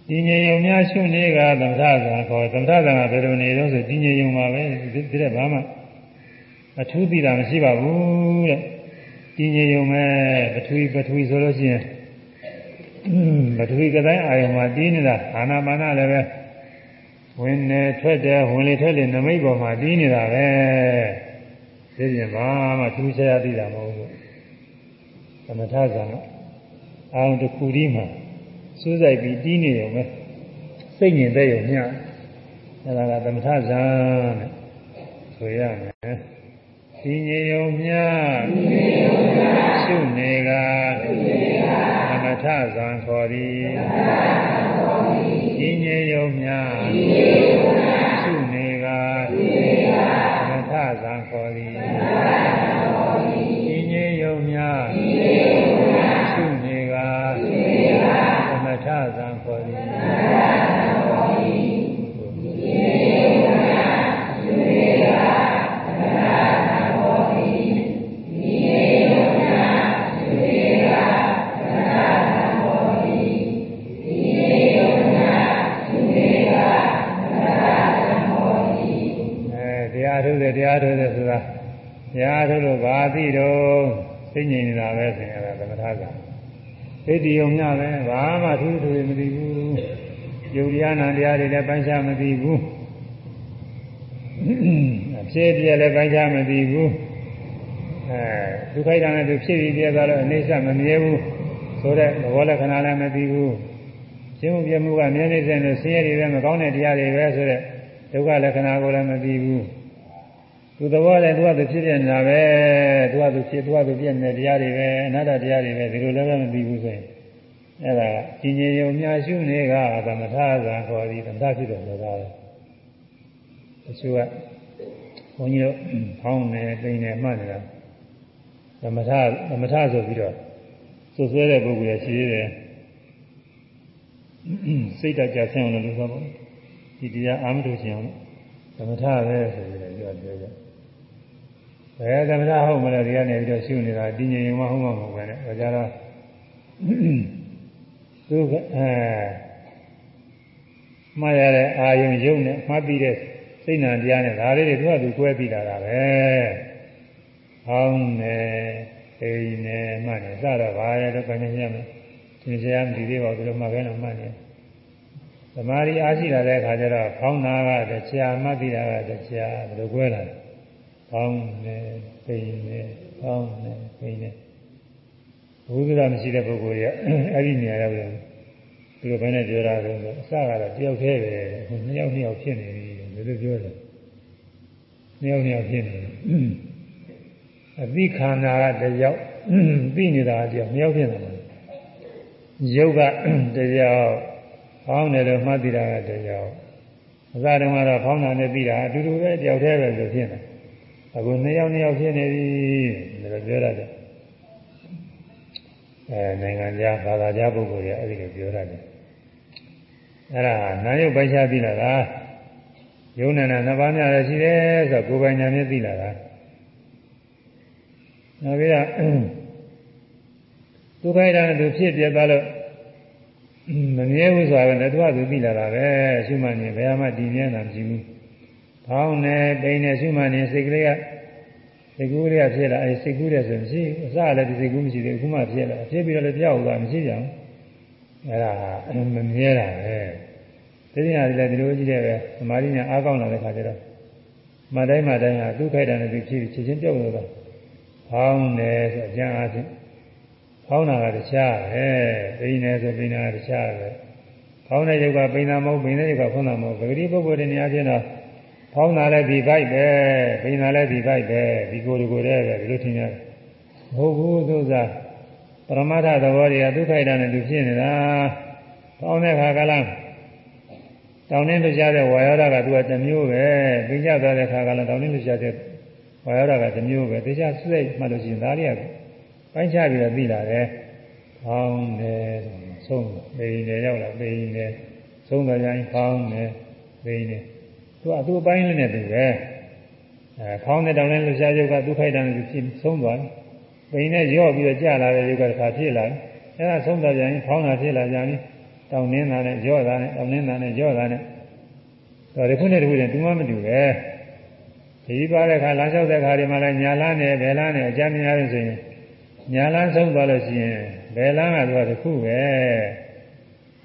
ဒီငြိမ်ုံများရှုနေကသမထဇံခေါ်သမထဇံကဘယ်လိုနေတော့ဆိုဒီငြိမ်ုံပါပဲဒီတဲ့ဘာမှအထူးသိတာမရှိပါဘူးတဲ့ဒီငြိမ်ုံမဲ့ပထဝီပထဝီဆိုလို့ရှိရင်ပထဝီကတိုင်းအာယုံမှာတည်နေတာအာနာပါနလည်းပဲဝင်နေထွက်တယ်ဝင်လေထွက်လေနမိတ်ပေါ်မှာတည်နေတာပဲ သိရင်ဘာမှသူဆရာသိတာမဟုတ်ဘူးသမထဇာကအာယုံတစ်ခုဒီမှာစူးစိုက်ပြီးတည်နေရုံပဲစိတ်ငြိမ်တဲ့ရုံညအဲဒါကသမထဇာနဲ့ဆိုရမယ်ဒီငြိမ်ရုံမြရှုနေကသမထဇံခေါ်သည်ဒီငြိမ်ရုံများရှုနေကသမထဇံခေါ်သည် ရားထုတ်လို့ဘာသိတော့သိငြိမ်နေတာပဲဆိုရင်အဲဒါသမထကသိတည်ုံညပဲဘာမှထူးထူးမသိဘူးယုတ်တရားနာတရားတွေလည်းပိုင်းခြားမသိဘူးအဖြစ်ပြည့်လည်းပိုင်းခြားမသိဘူးအဲဒုက္ခိတနဲ့သူဖြစ်ပြီးပြသွားတော့အိဋ္ဌမမြဲဘူးဆိုတဲ့သဘောလက္ခဏာလည်းမသိဘူးရှင်းမှုပြမှုကမြဲနေစေလို့ဆင်းရဲတွေလည်းမကောင်းတဲ့တရားတွေပဲဆိုတဲ့ဒုက္ခလက္ခဏာကိုလည်းမသိဘူး သူသဘောလည်းသူကသူဖြစ်ပြနေတာပဲသူကသူဖြစ်သူကသူပြည့်နေတရားတွေပဲအနာတ္တတရားတွေပဲဒီလိုလည်းမပြီးဘူးဆိုရင်အဲ့ဒါကြီးငြိမ်ုံမြရှုနေကသမထဇာခေါ်ပြီးသမထဖြစ်တယ်လို့သာတယ်တချို့ကဘုန်းကြီးတို့ဖောင်းနေပိန်နေမှတ်နေတာသမထသမထဆိုပြီးတော့စွဆွဲတဲ့ပုဂ္ဂိုလ်ရရှိသေးတယ်စိတ်တကြဆင်းအောင်လို့ဆိုတော့ဒီတရားအာမထုတ်ခြင်းအောင် သမထပဲဆိုပြီးတော့ပြောပြောကြဘယ်သမထဟုတ်မလဲဒီကနေပြီးတော့ရှုနေတာတည်ငြိမ်မှဟုတ်မှာမဟုတ်ပဲနဲ့ဒါကြတော့သူကအဲမှားရတဲ့အာယုံယုံနဲ့မှားပြီးတဲ့စိတ်နာတရားနဲ့ဒါလေးတွေသူကသူကွဲပြီးလာတာပဲဟောင်းနေအိမ်နေမှတ်နေစတော့ဘာလဲတော့ကနေရမယ်သင်္ချာမဒီသေးပါဘူးလို့မှတ်ခဲတော့မှတ်နေ သမာဓိအားရှိလာတဲ့အခါကျတော့ဖောင်းနာကတရားမှတ်ပြီးတာကတရားဘယ်လိုကွဲလာလဲကောင်းတယ်ပိန်တယ်ကောင်းတယ်ပိန်တယ်ဘုရားမရှိတဲ့ပုဂ္ဂိုလ်ကအဲ့ဒီနေရာရောက်တယ်ဒီလိုပဲနဲ့ပြောတာဆိုတော့အစကတော့တယောက်တည်းပဲအခုနှစ်ယောက်နှစ်ယောက်ဖြစ်နေပြီဘယ်လိုပြောလဲနှစ်ယောက်နှစ်ယောက်ဖြစ်နေအသိခန္ဓာကတယောက်သိနေတာကတယောက်နှစ်ယောက်ဖြစ်နေတယ်ယုတ်ကတယောက် ဖောင်းတယ်လို့မှတ်သိတာကတယောက်အစတုန်းကတော့ဖောင်းတာနဲ့သိတာအတူတူပဲတယောက်တည်းပဲလို့ဖြစ်နေတယ်အခုနှစ်ယောက်နှစ်ယောက်ဖြစ်နေပြီဒါပြောရတယ်အဲနိုင်ငံခြားဘာသာခြားပုဂ္ဂိုလ်တွေအဲ့ဒီလိုပြောရတယ်အဲ့ဒါနာယုတ်ပိုက်ချသိလာတာယုံနာနာနှစ်ပါးများလည်းရှိတယ်ဆိုတော့ကိုယ်ပိုင်ညာနဲ့သိလာတာနောက်ပြီးတော့ဒုက္ခိတာနဲ့သူဖြစ်ပြသွားလို့ မမြဲဘူးဆိုတာကလည်းသူကသူသိလာတာပဲရှုမှတ်နေဘယ်မှတည်မြဲတာမရှိဘူး။ဖောင်းနေပိန်နေရှုမှတ်နေစိတ်ကလေးကစိတ်ကူးလေးကဖြစ်လာအဲစိတ်ကူးတယ်ဆိုမရှိဘူး။အစလည်းဒီစိတ်ကူးမရှိသေးဘူး။အခုမှဖြစ်လာဖြစ်ပြီးတော့လည်းပြောက်သွားမရှိကြဘူး။အဲဒါမမြဲတာပဲ။ဒီနေ့ကလည်းဒီလိုကြည့်တယ်ပဲသမာဓိညာအားကောင်းလာတဲ့ခါကျတော့မတိုင်းမတိုင်းဟာသူ့ခိုက်တာနဲ့သူဖြစ်ပြီးချက်ချင်းပြောက်လို့တော့ဖောင်းနေဆိုအကျမ်းအားဖြင့် ဖောင်းတာကတခြားပဲပိန်နေဆိုပိန်တာကတခြားပဲဖောင်းတဲ့ယုတ်ကပိန်တာမဟုတ်ပိန်တဲ့ယုတ်ကဖောင်းတာမဟုတ်ပဂတိပုဂ္ဂိုလ်တွေနေရာချင်းတော့ဖောင်းတာလည်းဒီပိုက်ပဲပိန်တာလည်းဒီပိုက်ပဲဒီကိုယ်ဒီကိုယ်တည်းပဲဒီလိုထင်ရတယ်မဟုတ်ဘူးသို့စားပရမတ္ထသဘောတွေကဒုက္ခိတနဲ့သူဖြစ်နေတာဖောင်းတဲ့ခါကလားတောင်းနှင်းလွှရှားတဲ့ဝါယောဓာကသူကတစ်မျိုးပဲပြညတ်သွားတဲ့ခါကလည်းတောင်းနှင်းလွှရှားတဲ့ဝါယောဓာကတစ်မျိုးပဲတရားစိတ်မှလို့ရှိရင်ဒါတွေက ပိုင်းခြားပြီးတော့သိလာတယ်။ဖောင်းတယ်ဆုံးပိန်တယ်ရောက်လာပိန်တယ်ဆုံးတော့ရင်ဖောင်းတယ်ပိန်တယ်သူကသူ့အပိုင်းလေးနဲ့သူပဲအဲဖောင်းတဲ့တောင်နဲ့လှရှားရုပ်ကသူ့ခိုက်တန်းကိုဖြစ်ဆုံးသွားတယ်။ပိန်နဲ့ရော့ပြီးတော့ကြာလာတဲ့ရုပ်ကတစ်ခါဖြစ်လာတယ်။အဲဒါဆုံးတော့ရင်ဖောင်းတာဖြစ်လာကြပြီ။တောင်နှင်းတာနဲ့ရော့တာနဲ့တောင်နှင်းတာနဲ့ရော့တာနဲ့တော့ဒီခုနဲ့ဒီခုနဲ့တူမှမတူပဲ။ဒီပါတဲ့ခါလမ်းလျှောက်တဲ့ခါဒီမှာလည်းညာလန်းနဲ့ဘယ်လန်းနဲ့အကြမ်းများလို့ဆိုရင် ညာလန်းဆုံးသွားလို့ရှိရင်ဘယ်လန်းကသူကတစ်ခုပဲ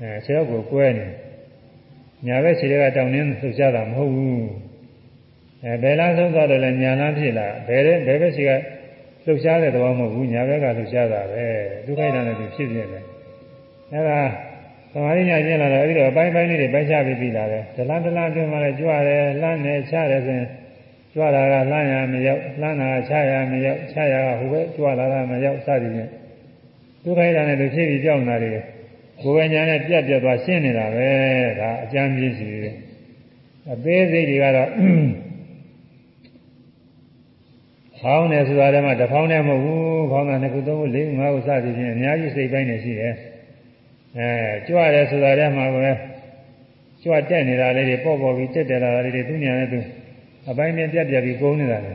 အဲခြေတော့ကိုကွဲနေညာဘက်ခြေတွေကတောင်းနှင်းလှုပ်ရှားတာမဟုတ်ဘူးအဲဘယ်လန်းဆုံးသွားတယ်လဲညာလန်းဖြစ်လာဘယ်တဲ့ဘယ်ဘက်ခြေကလှုပ်ရှားတဲ့သဘောမဟုတ်ဘူးညာဘက်ကလှုပ်ရှားတာပဲဒုက္ခိတနဲ့သူဖြစ်ပြတယ်အဲဒါသမာဓိညာကျင့်လာတော့အဲဒီတော့အပိုင်းပိုင်းလေးတွေပိုင်းခြားပြီးပြီလာတယ်ဒလန်ဒလန်အတွင်းမှာလည်းကြွတယ်လှမ်းတယ်ချတယ်ဆိုရင် ကြွလာတာလှမ်းရမရောက်လှမ်းတာချရမရောက်ချရကဟိုဘက်ကြွလာတာမရောက်စသည်ဖြင့်ဒုက္ခိတနဲ့သူဖြစ်ပြီးကြောက်နေတာတွေကိုယ်ပဲညာနဲ့ပြတ်ပြတ်သွားရှင်းနေတာပဲဒါအကျမ်းပြည့်စီတယ်အသေးစိတ်တွေကတော့ဖောင်းတယ်ဆိုတာတည်းမှာတစ်ဖောင်းနဲ့မဟုတ်ဘူးဖောင်းတာနှစ်ခုသုံးခုလေးခုငါးခုစသည်ဖြင့်အများကြီးစိတ်ပိုင်းနေရှိတယ်အဲကြွတယ်ဆိုတာတည်းမှာပဲကြွတက်နေတာလေးတွေပေါ့ပေါ့ပြီးတက်တယ်လာတာလေးတွေသူညာနဲ့သူ အပိုင်းနဲ့ပြတ်ပြတ်ပြီးကုန်းနေတာလေ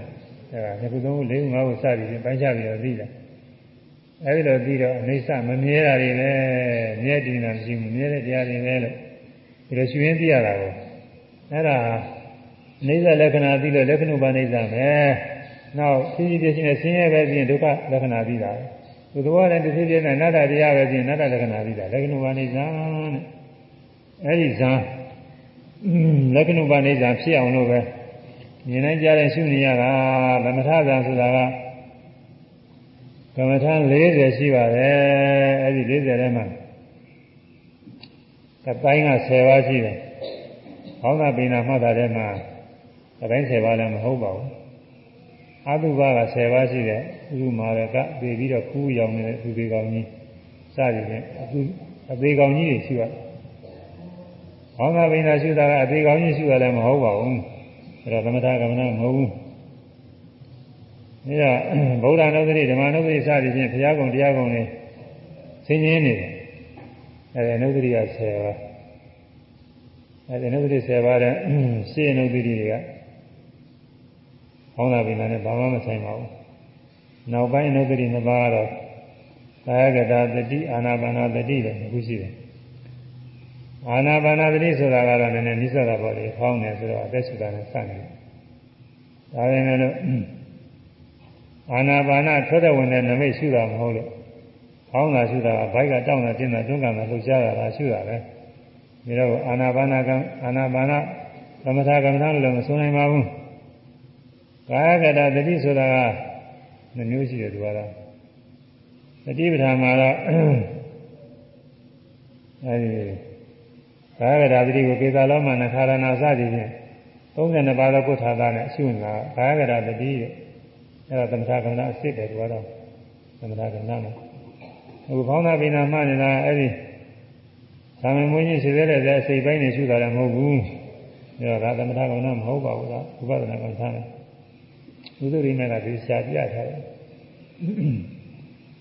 အဲဒါနှစ်ခုသုံးခုလေးခုငါးခုစသည်ဖြင့်ပိုင်းခြားပြီးတော့သိတယ်အဲဒီလိုပြီးတော့အိဋ္ဌမမြဲတာတွေပဲမြဲတည်နေတာမရှိဘူးမြဲတဲ့တရားတွေပဲလို့ဒီလိုရှင်ရင်းသိရတာကိုအဲဒါအိဋ္ဌလက္ခဏာသိလို့လက္ခဏုပအိဋ္ဌပဲနောက်သိသိပြည့်စုံတဲ့ဆင်းရဲပဲပြင်ဒုက္ခလက္ခဏာသိတာသူသဘောနဲ့တစ်ဖြစ်ဖြစ်နဲ့နတ္တတရားပဲပြင်နတ္တလက္ခဏာသိတာလက္ခဏုပအိဋ္ဌတဲ့အဲဒီဇာလက္ခဏုပအိဋ္ဌဖြစ်အောင်လို့ပဲ မြင်နိုင်ကြတဲ့ရှုနေရတာသမထဇာဆိုတာကကမ္မထ40ရှိပါတယ်အဲ့ဒီ40ထဲမှာကတိုင်းက10ပါးရှိတယ်။ဘောင်းသာပိဏမှတ်တာထဲမှာကတိုင်း10ပါးလည်းမဟုတ်ပါဘူး။အတုပက10ပါးရှိတယ်။ဥပမာရကပြေပြီးတော့ခူးရောင်နေတဲ့သူတွေကောင်ကြီးစသည်ဖြင့်အသူအသေးကောင်ကြီးတွေရှိရတယ်။ဘောင်းသာပိဏရှိတာကအသေးကောင်ကြီးရှိတာလည်းမဟုတ်ပါဘူး။ အဲ့တော့သမထကမ္မနာမဟုတ်ဘူး။ဒါဗုဒ္ဓနုဒတိဓမ္မနုဒတိစသည်ဖြင့်ဘုရားကုံတရားကုံတွေဆင်းရဲနေတယ်အဲဒီနုဒတိက10ပါးအဲဒီနုဒတိ10ပါးတဲ့ရှင်းနုဒတိတွေကဟောင်းလာပြီနဲ့ဘာမှမဆိုင်ပါဘူးနောက်ပိုင်းနုဒတိ2ပါးကတော့ကာယကတာတတိအာနာပါနာတတိပဲအခုရှိတယ် အာနာပါနာတတိဆိုတာကတော့နည်းနည်းနိစ္စတာပေါ့လေဟောင်းတယ်ဆိုတော့အသက်ရှူတာနဲ့စနေတယ်ဒါပေမဲ့လို့အာနာပါနထွက်တဲ့ဝင်တဲ့နမိတ်ရှုတာမဟုတ်လို့ဟောင်းတာရှုတာကဘိုက်ကတောင်းတာတင်းတာတွန်းကန်တာလှုပ်ရှားတာလားရှုတာပဲဒါတော့အာနာပါနကအာနာပါနသမထကမ္မထာလို့လည်းမဆိုနိုင်ပါဘူးကာယကတသတိဆိုတာကနှမျိုးရှိတယ်သူကတော့သတိပဋ္ဌာန်မှာတော့အဲဒီ ကာယကတသတိကိုကေသာလောမနခါရဏစသည်ဖြင့်32ပါးသောကုဋ္ဌာသနဲ့ရှုနေတာကာယကတသတိရဲ့အဲ့ဒါသမထကမ္မနာအစ်စ်တယ်သူကတော့သမထကမ္မနာမှာအခုဘောင်းသာပိနာမှနေတာအဲ့ဒီသာမန်မွေးကြီးရှိသေးတဲ့အစိတ်ပိုင်းနေရှုတာလည်းမဟုတ်ဘူးဒါကသမထကမ္မနာမဟုတ်ပါဘူးကဥပဒနာကမ္မထာနဲ့ဥဒ္ဓရိမေကဒီရှားပြထားတယ်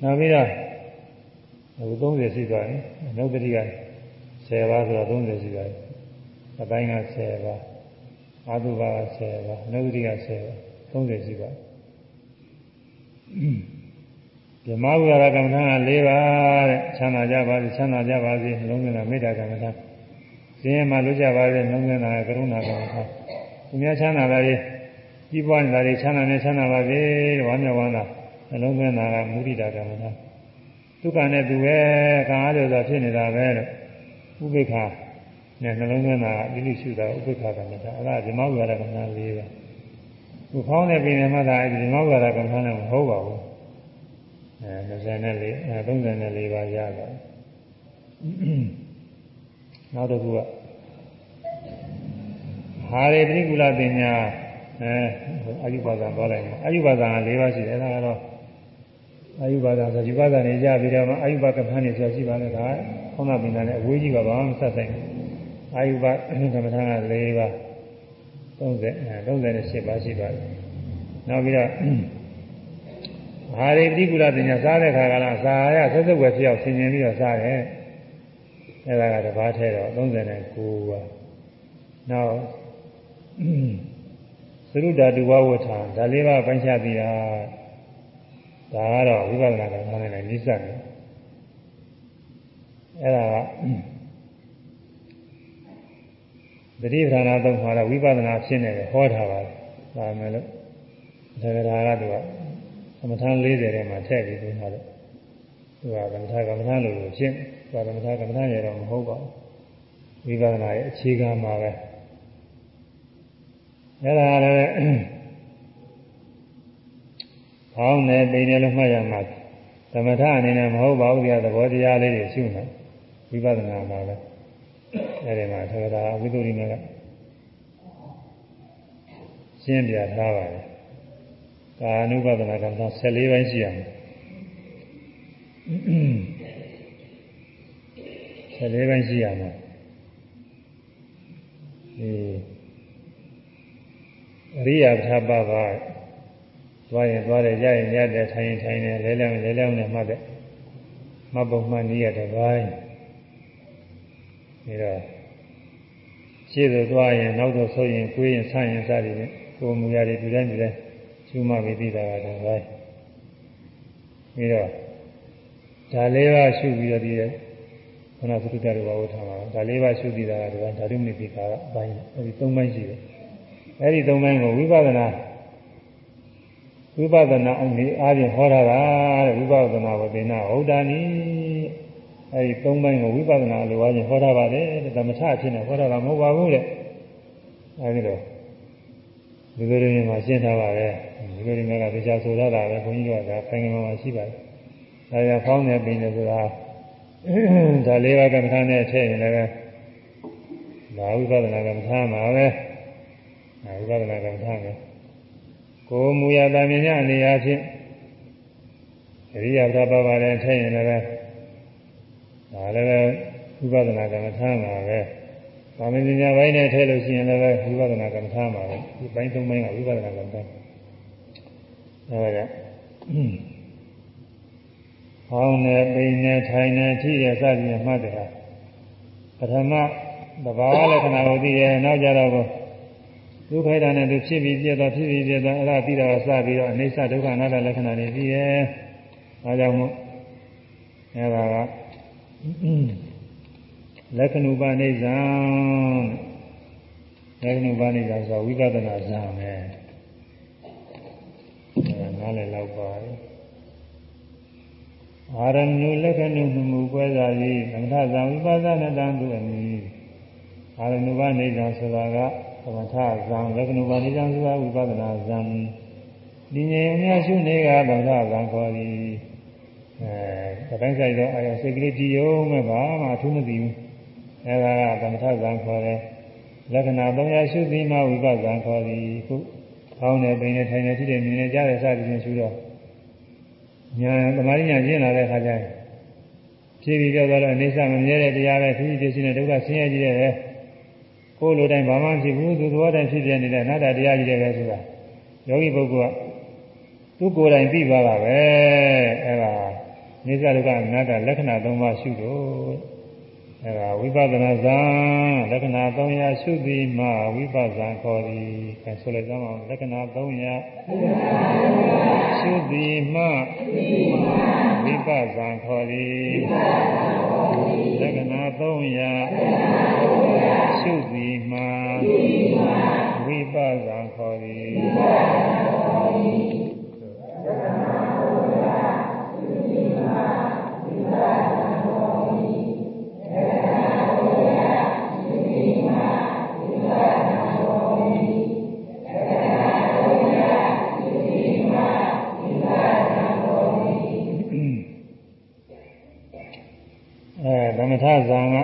နောက်ပြီးတော့အခု30ရှိသွားတယ်အနုတ္တိက 10ပါးဆိုတော့30ရှိသွားတယ်အပိုင်းက10ပါးအာသုဘက10ပါးအနုတ္တိက10ပါး30ရှိသွားတယ်ဓမ္မဝိရကမ္မထာက၄ပါးတဲ့ချမ်းသာကြပါစေချမ်းသာကြပါစေနှလုံးသွင်းတာမေတ္တာကမ္မထာစင်ရမှာလွတ်ကြပါစေနှလုံးသွင်းတာကရုဏာကမ္မထာသူများချမ်းသာတာတွေကြီးပွားနေတာတွေချမ်းသာနေချမ်းသာပါစေတဲ့ဝမ်းမြောက်ဝမ်းသာနှလုံးသွင်းတာကမုဒိတာကမ္မထာဒုက္ခနဲ့သူပဲခံအားလို့ဆိုဖြစ်နေတာပဲတဲ့ ဥပိ္ပခာနဲ့နှလုံးသွင်းတာကလိလိရှုတာဥပိ္ပခာကမ္မထာအဲ့ဒါဓမ္မဝိရကမ္မထာ၄ပါးသူဖောင်းတဲ့ပြင်မှသာအဲ့ဒီဓမ္မဝိရကမ္မထာနဲ့မဟုတ်ပါဘူးအဲ24အဲ34ပါးရတာနောက်တစ်ခုကဟာရေပရိကုလပညာအဲအာယုပါဒံသွားလိုက်မှာအာယုပါဒံက၄ပါးရှိတယ်အဲဒါကတော့ အာယုပါဒံဆိုဒီပါဒံနေကြပြီးတော့အာယုပကမ္မနဲ့ဆိုရှိပါလေဒါခေါင်းနာပင်နဲ့အဝေးကြီးပါဘာမှမဆက်ဆိုင်ဘူးအာယုပကမ္မထာက၄ပါး30အဲ38ပါးရှိပါတယ်နောက်ပြီးတော့ဟာရိပရိကုလပညာစားတဲ့ခါကလားစာရဆက်ဆက်ွယ်ဖြစ်အောင်ဆင်ခြင်ပြီးတော့စားတယ်အဲဒါကတပါးထဲတော့39ပါးနောက်သရုဒ္ဓတုဝဝထာဒါလေးပါးပိုင်းခြားပြီးတာ ဒါကတော့ဝိပဿနာကမှန်းနေနိစ္စတယ်အဲ့ဒါကတတိပဌာနာသုံးမှာတော့ဝိပဿနာဖြစ်နေတယ်ဟောထားပါတယ်ဒါမှလည်းဒါကဒါကသူကသမထ40ထဲမှာထည့်ပြီးပြောထားတယ်သူကသမထကမ္မထလို့ဖြစ်သူကသမထကမ္မထရတော့မဟုတ်ပါဘူးဝိပဿနာရဲ့အခြေခံမှာပဲအဲ့ဒါလည်း ဖောင်းနေပိနေလို့မှတ်ရမှာသမထအနေနဲ့မဟုတ်ပါဘူးဒီသဘောတရားလေးတွေရှုနေဝိပဿနာမှာလည်းအဲ့ဒီမှာသက္ကတာဝိသုရိမေကရှင်းပြထားပါတယ်ကာနုပဒနာကံ14ပိုင်းရှိရမယ်14ပိုင်းရှိရမယ်ဒီအရိယာပထပပါ သွားရင်သွားတယ်ကြရင်ကြတယ်ထိုင်ရင်ထိုင်တယ်လဲလဲလဲလဲနဲ့မှတ်တယ်မှတ်ပုံမှန်နည်းရတဲ့ပိုင်းပြီးတော့ရှေ့သို့သွားရင်နောက်သို့ဆိုရင်ကိုယ်ရင်ဆန့်ရင်စသည်ဖြင့်ကိုယ်မူရည်ဒီတိုင်းဒီတိုင်းရှုမှတ်ပြီးသိတာကတော့ပိုင်းပြီးတော့ဒါလေးပါရှုပြီးတော့ဒီခဏသုတ္တရဘာဝထားမှာဒါလေးပါရှုပြီးတာကတော့ဓာတုမိတိကာအပိုင်းအဲဒီ၃ပိုင်းရှိတယ်အဲဒီ၃ပိုင်းကိုဝိပဿနာ ဝိပဿနာအနေအားဖြင့်ဟောထားတာတဲ့ဝိပဿနာဝေဒနာဟုတ်တာနီအဲဒီ၃ပိုင်းကိုဝိပဿနာလိုအားဖြင့်ဟောထားပါတယ်တဲ့သမထအဖြစ်နဲ့ဟောထားတာမဟုတ်ပါဘူးတဲ့အဲဒီတော့ဒီလိုရင်းမှာရှင်းထားပါတယ်ဒီလိုရင်းကတရားဆိုရတာပဲခွန်ကြီးကဒါခိုင်ငယ်မှာရှိပါတယ်ဒါကြောင့်ဖောင်းနေပြီလေဆိုတာဒါလေးပါးကမ္မထာနဲ့ထည့်ရင်လည်းဒါဝိပဿနာကမ္မထာမှာပဲဒါဝိပဿနာကမ္မထာပဲ ကိုမူရတာမြင်ရအနေအချင်းအရိယာပဒပါပါနဲ့ထည့်ရင်လည်းဒါလည်းဝိပဿနာကမ္မထာမှာပဲသာမဏေညာပိုင်းနဲ့ထည့်လို့ရှိရင်လည်းဝိပဿနာကမ္မထာမှာပဲဒီပိုင်းသုံးပိုင်းကဝိပဿနာကမ္မထာအဲဒါကြောင့်ဟောင်းနေပိန်နေထိုင်နေထိရစသည်နဲ့မှတ်တယ်ဟာပထမသဘာဝလက္ခဏာကိုသိတယ်နောက်ကြတော့ ဒုက္ခိတာနဲ့သူဖြစ်ပြီးပြည့်သွားဖြစ်ပြီးပြည့်သွားအဲ့ဒါပြီးတော့စပြီးတော့အိဋ္ဌဒုက္ခအနတ္တလက္ခဏာတွေပြီးရဲ့အဲကြောင့်မို့အဲ့ဒါကလက္ခဏုပနိစ္စံလက္ခဏုပနိစ္စဆိုဝိပဿနာဇာမယ်အဲနားလည်လောက်ပါတယ်အာရဏုလက္ခဏုမှုပွဲစာကြီးသမထဇံဝိပဿနာတံသူအမိအာရဏုပနိစ္စဆိုတာက သမထဇံလက္ခဏုပနိစ္စဆိုတာဝိပဿနာဇံဒီငြိမ်အများရှုနေကသမထဇံခေါ်သည်အဲတိုင်းဆိုင်တော့အာရစိတ်ကလေးကြည်ရုံမဲ့ဘာမှအထူးမသိဘူးအဲဒါကသမထဇံခေါ်တယ်လက္ခဏာ300ရှုသည်မှဝိပဿနာခေါ်သည်ခုကောင်းတယ်ပိန်တယ်ထိုင်တယ်ထိတယ်မြင်တယ်ကြားတယ်စသည်ဖြင့်ရှုတော့ညာသမာဓိညာကျင့်လာတဲ့အခါကျရင်ဖြည်းဖြည်းကြောက်သွားတော့အိဋ္ဌမမြဲတဲ့တရားပဲဖြည်းဖြည်းဖြစ်နေတဲ့ဒုက္ခဆင်းရဲကြီးတဲ့ ကိုယ်လိုတိုင်းဘာမှဖြစ်ဘူးသူသဘောတိုင်းဖြစ်ပြနေတဲ့အနာတ္တတရားကြီးတဲ့ပဲဆိုတာယောဂီပုဂ္ဂိုလ်ကသူကိုယ်တိုင်သိသွားတာပဲအဲဒါနိစ္စဒုက္ခအနတ္တလက္ခဏာ၃ပါးရှုလို့အဲဒါဝိပဿနာဇံလက္ခဏာ၃ရာရှုသည်မှဝိပဿနာခေါ်သည်အဲဆိုလိုက်ကြအောင်လက္ခဏာ၃ရာရှုသည်မှဝိပဿနာခေါ်သည် လက္ခဏာ၃ရာရှုသည်မှဝိပဿနာခေါ်သည် မထဇာက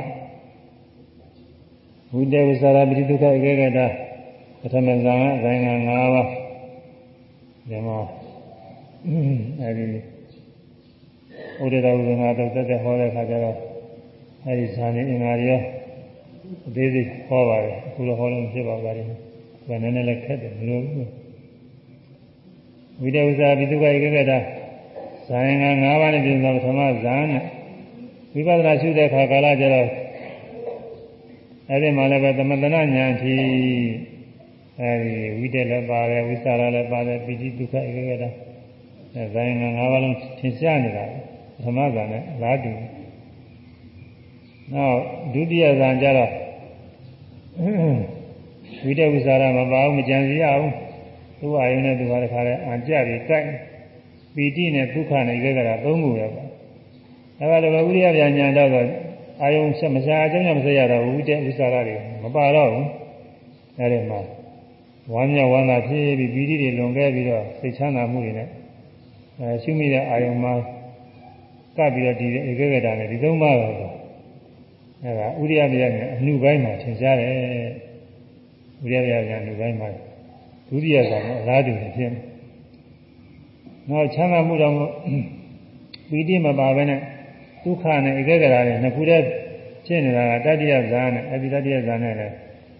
ဝိတေဝဇာရပိဒုက္ခဧကဂတပထမဇာကဇိုင်ငံ၅ပါးဒီမှာအဲဒီဥဒ္ဒရာဥဒ္ဒနာတော့တက်တက်ဟောတဲ့အခါကျတော့အဲဒီဇာနေအင်္ဂါရောအသေးစိတ်ဟောပါတယ်အခုတော့ဟောလို့ဖြစ်ပါပါတယ်ဘယ်နည်းနဲ့လဲခက်တယ်မလို့ဝိတေဝဇာပိဒုက္ခဧကဂတဇာယင်္ဂ၅ပါးနဲ့ပြင်သောပထမဇာနဲ့ဝိ ပဿနာရှုတဲ့အခါကာလကျတော့အဲဒီမှာလည်းပဲသမထနာဉာဏ်ဖြင့်အဲဒီဝိတက်လည်းပါတယ်ဝိသရာလည်းပါတယ်ပိဋိဒုက္ခဧကဂတအဲဇာယင်္ဂ၅ပါးလုံးသင်ရှားနေတာပထမဇာနဲ့လားတူနောက်ဒုတိယဇာကျတော့ဝိတက်ဝိသရာမပါဘူးမကြံစီရဘူးသူ့အာယုန်နဲ့သူဟာတခါလဲအံကြပြီးကြိုက်ပီတိနဲ့ဒုက္ခနဲ့ဧကဂတသုံးခုပဲပါ အဲဒါလိုပဲဥရိယပြညာတော့အာယုံဆက်မစားအကြောင်းကြောင့်မဆက်ရတော့ဘူးတဲ့ဥစ္စာတွေမပါတော့ဘူးအဲဒီမှာဝမ်းမြောက်ဝမ်းသာဖြစ်ပြီးပီတိတွေလွန်ခဲ့ပြီးတော့စိတ်ချမ်းသာမှုတွေနဲ့အဲရှုမိတဲ့အာယုံမှာကပ်ပြီးတော့ဒီဧကဂတနဲ့ဒီသုံးပါးတော့အဲဒါဥရိယပြညာအနှုပိုင်းမှာထင်ရှားတယ်ဥရိယပြညာအနှုပိုင်းမှာဒုတိယဇာနဲ့အလားတူဖြစ်နေနောက်ချမ်းသာမှုတော့ပီတိမပါဘဲနဲ့ ဒုက္ခနဲ့ဧကဂရာနဲ့နှစ်ခုတည်းဖြစ်နေတာကတတိယဇာနဲ့အပိတတိယဇာနဲ့လည်း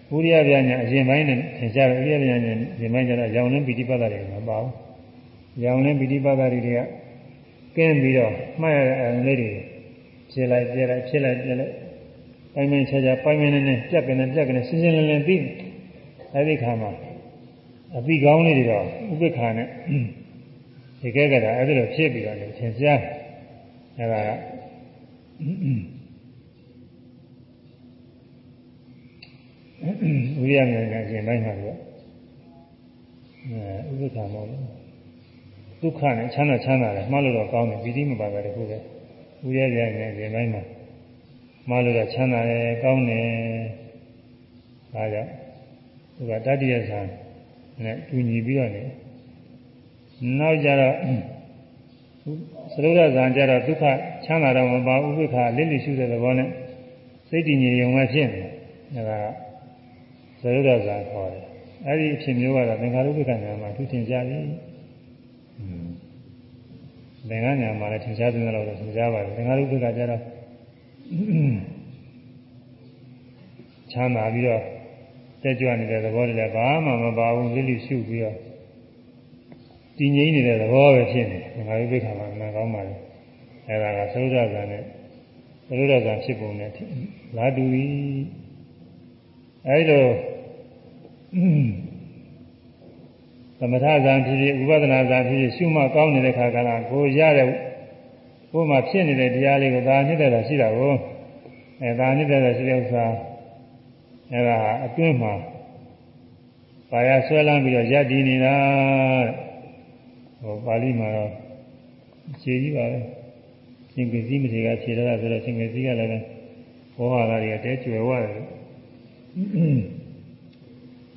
ဘုရားပြညာအရင်ပိုင်းနဲ့သင်ကြားတယ်ဘုရားပြညာအရင်ပိုင်းကျတော့ရောင်လင်းပိဋိပတ်တာတွေမပါဘူးရောင်လင်းပိဋိပတ်တာတွေကကင်းပြီးတော့မှတ်ရတဲ့အံလေးတွေဖြစ်လိုက်ပြလိုက်ဖြစ်လိုက်ပြလိုက်ပိုင်းပိုင်းခြားခြားပိုင်းပိုင်းနဲ့နဲ့ပြက်ကနေပြက်ကနေရှင်းရှင်းလင်းလင်းသိအဲဒီခါမှာအပိကောင်းလေးတွေတော့ဥပ္ပခါနဲ့ဒီကဲကတာအဲဒီလိုဖြစ်ပြီးတော့သင်ကြားအဲဒါက ဝိရိယဉာဏ်ကရှင်တိုင်းမှာလို့အဲဥပ္ပခါမောလို့ဒုက္ခနဲ့ချမ်းသာချမ်းသာတယ်မှတ်လို့တော့ကောင်းတယ်ပီတိမပါပဲတခုပဲဝိရိယဉာဏ်နဲ့ရှင်တိုင်းမှာမှတ်လို့တော့ချမ်းသာတယ်ကောင်းတယ်ဒါကြောင့်သူကတတ္တိယဆံနဲ့တူညီပြီးတော့နေနောက်ကြတော့ သရုပ်ရဇံကြတော့ဒုက္ခချမ်းသာတော့မပါဥပိ္ပခာလိလိရှုတဲ့သဘောနဲ့စိတ်တည်ငြိမ်ရုံပဲဖြစ်နေဒါကသရုပ်ရဇံခေါ်တယ်အဲ့ဒီအဖြစ်မျိုးကတော့သင်္ခါရုပ္ပခညာမှာသူထင်ရှားပြီသင်္ခါညာမှာလည်းထင်ရှားတဲ့လောက်တော့ထင်ရှားပါတယ်သင်္ခါရုပ္ပခကြတော့ချမ်းသာပြီးတော့တက်ကြွနေတဲ့သဘောတွေလည်းဘာမှမပါဘူးလိလိရှုပြီးတော့ တည်ငြိမ်နေတဲ့သဘောပဲဖြစ်နေတယ်ငါတို့ဘိက္ခာမှာနာကောင်းပါလေအဲဒါကသုဒ္ဓဇာနဲ့သုဒ္ဓဇာဖြစ်ပုံနဲ့လာတူပြီအဲဒီလိုသမထဇာဖြစ်ဖြစ်ဥပဒနာဇာဖြစ်ဖြစ်ရှုမှကောင်းနေတဲ့ခါကလာကိုရတဲ့ကိုယ်မှာဖြစ်နေတဲ့တရားလေးကိုဒါနှစ်တဲ့ရှိတာကိုအဲဒါနှစ်တဲ့ရှိတဲ့ဥစ္စာအဲဒါအတွင်းမှာပါရဆွဲလန်းပြီးတော့ယက်တည်နေတာ ဟောပါဠိမှာတော့ခြေကြီးပါပဲရှင်ကစီမထေကခြေရတာဆိုတော့ရှင်ကစီကလည်းဘောဟာလာတွေကတဲကျွယ်ဝတယ်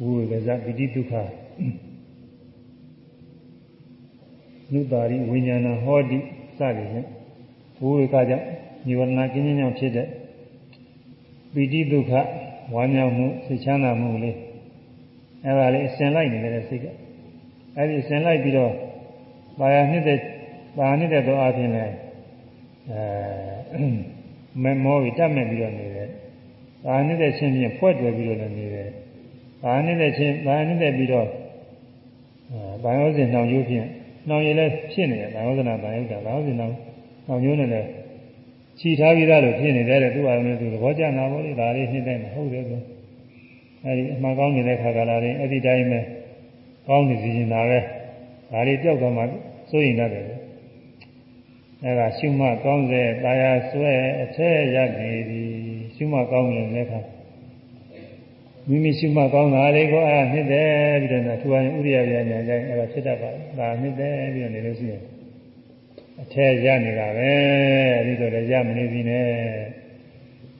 ဝိဝေဇပိတိဒုက္ခနုတာရိဝိညာဏဟောတိစသည်ဖြင့်ဝိဝေကကြောင့်ညီဝရဏကင်းခြင်းကြောင့်ဖြစ်တဲ့ပိတိဒုက္ခဝါမြောက်မှုစိတ်ချမ်းသာမှုလေးအဲဒါလေးအစဉ်လိုက်နေတဲ့စိတ်ကအဲဒီအစဉ်လိုက်ပြီးတော့ ပါရနှစ်တဲ့ပါနှစ်တဲ့သောအပြင်လည်းအဲမမောပြီးတတ်မဲ့ပြီးတော့နေတယ်ပါနှစ်တဲ့ချင်းချင်းဖွဲ့တွယ်ပြီးတော့လည်းနေတယ်ပါနှစ်တဲ့ချင်းပါနှစ်တဲ့ပြီးတော့အဲဘာယောဇဉ်နှောင်ရိုးဖြင့်နှောင်ရည်လည်းဖြစ်နေတယ်ဘာယောဇနာဘာယောဇနာဘာယောဇဉ်နှောင်အောင်မျိုးနဲ့လည်းခြိထားပြီးသားလို့ဖြစ်နေတယ်တဲ့သူ့အာရုံနဲ့သူသဘောကျနာဖို့လေဒါလေးနှစ်တဲ့ဟုတ်တယ်ဆိုအဲဒီအမှန်ကောင်းနေတဲ့ခါကလာရင်အဲ့ဒီတိုင်းပဲကောင်းနေစီနေတာပဲ ဒါလေးကြောက်သွားမှစိုးရင်တတ်တယ်အဲဒါရှုမှတ်ကောင်းစေတာယာဆွဲအထက်ရနေသည်ရှုမှတ်ကောင်းနေတဲ့ခါမိမိရှုမှတ်ကောင်းတာတွေကိုအဲနှစ်တယ်ပြီးတော့ထူအောင်ဥရိယပြန်ညာကြိုင်အဲဒါဖြစ်တတ်ပါတယ်ဒါနှစ်တယ်ပြီးတော့နေလို့ရှိရင်အထက်ရနေတာပဲအဲဒီတော့လည်းရမနေသေးနဲ့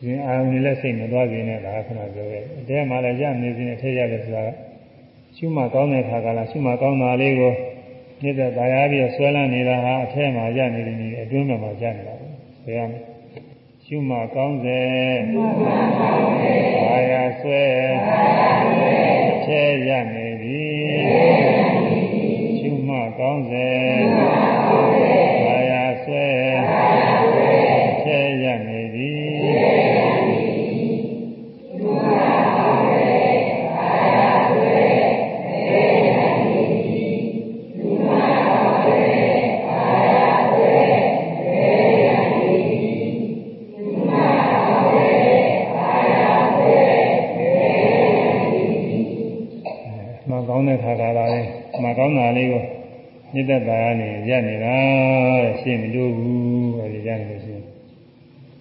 ဒီအာရုံနဲ့စိတ်မသွားသေးနဲ့ဒါခဏပြောခဲ့အတဲမှာလည်းရမနေသေးနဲ့အထက်ရတယ်ဆိုတာရှုမှတ်ကောင်းတဲ့ခါကလာရှုမှတ်ကောင်းတာလေးကို နေတဲ့ဒါရပြီးဆွဲလန်းနေတာဟာအထက်မှာရနေတယ်ဒီအတွင်းမှာရနေတာပဲဆွဲရမယ်ရှုမှတ်ကောင်းစေဘာယာဆွဲအထက်ရနေသည်ရှုမှတ်ကောင်းစေ ညစ်သက်တာကနေရက်နေတာတဲ့ရှင်းမလို့ဘူးအဲဒီရက်နေလို့ရှိရင်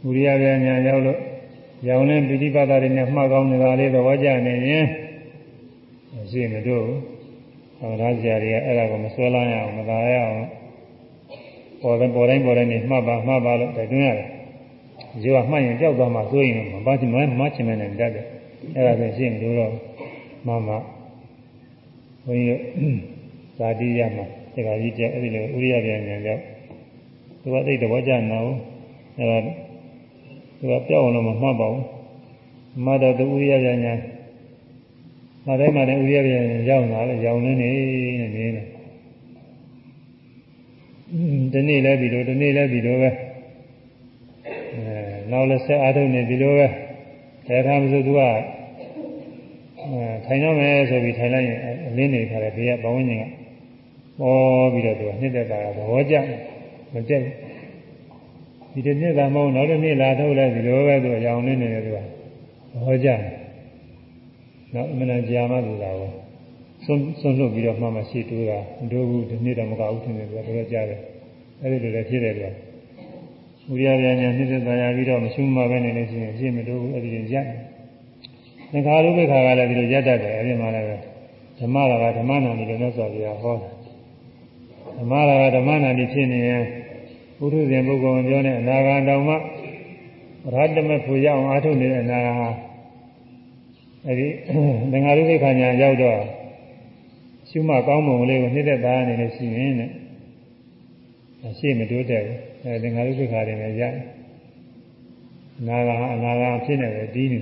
ဘုရားဗျာညာရောက်လို့ရောင်နဲ့ပိဋိပတ်တာတွေနဲ့မှတ်ကောင်းနေတာလေးသဘောကျနေရင်ရှင်းမလို့ဘူးဟောသားကြာတွေကအဲ့ဒါကိုမဆွဲလန်းရအောင်မသာရအောင်ပေါ်တယ်ပေါ်တိုင်းပေါ်တိုင်းနေမှတ်ပါမှတ်ပါလို့တွင်ရတယ်ဇေဝမှတ်ရင်ကြောက်သွားမှဆိုရင်မပါချင်မမချင်မနဲ့တတ်တယ်အဲ့ဒါဆိုရှင်းမလို့တော့မှမှဘုန်းကြီးဇာတိရမှာ တခါကြီးကျအဲ့ဒီလိုဥရိယပြန်ဉာဏ်ကြောင့်သူကသိတဲ့ဘောကြနာဘူးအဲ့ဒါသူကပြောက်အောင်လို့မမှတ်ပါဘူးမတ်တော့သူဥရိယပြန်ဉာဏ်မတိုင်းမတိုင်းဥရိယပြန်ဉာဏ်ရောက်လာလေရောင်နေနေနေနေဒီနေ့လည်းဒီလိုဒီနေ့လည်းဒီလိုပဲအဲနောက်လည်းဆက်အားထုတ်နေဒီလိုပဲဒါထားမစို့သူကထိုင်ရမယ်ဆိုပြီးထိုင်လိုက်ရင်အလင်းနေခါတယ်ဒီကဘဝဉ္ဇဉ်က ပေါ်ပြီးတော့သူကနှစ်သက်တာသဘောကျမကျက်ဒီတစ်နှစ်သာမဟုတ်နောက်တစ်နှစ်လာထုတ်လဲဒီလိုပဲသူအရောင်လေးနေတယ်သူကသဘောကျနောက်အမှန်တန်ကြာမှသူလာဘူးဆွန့်ဆွန့်လွတ်ပြီးတော့မှမှရှိတူးတာဒိုးဘူးဒီနှစ်တော့မကဘူးထင်တယ်သူကတော်တော်ကြားတယ်အဲ့ဒီလိုလည်းဖြစ်တယ်သူကမူရပြန်ညာနှစ်သက်သာရပြီးတော့မရှုမှပဲနေလို့ရှိရင်ရှင်းမတူဘူးအဲ့ဒီရင်ရတယ်သင်္ခါရုပ္ပခါကလည်းဒီလိုရက်တတ်တယ်အဲဒီမှာလည်းဓမ္မရာကဓမ္မနာတိလည်းမြတ်စွာဘုရားဟောတယ် ဓမ္မရာကဓမ္မနာတိဖြစ်နေရင်ဘုထုဇဉ်ပုဂ္ဂိုလ်ပြောတဲ့အနာဂံတောင်မှရဟတမဖူရအောင်အားထုတ်နေတဲ့အနာဂံဟာအဲဒီသင်္ခါရုပ္ပခါညာရောက်တော့ရှုမှတ်ကောင်းပုံလေးကိုနှိမ့်သက်သားအနေနဲ့ရှိရင်တဲ့ရှေ့မတိုးတက်ဘူးအဲသင်္ခါရုပ္ပခါတွေလည်းရအနာဂံအနာဂံဖြစ်နေတယ်ဒီနေ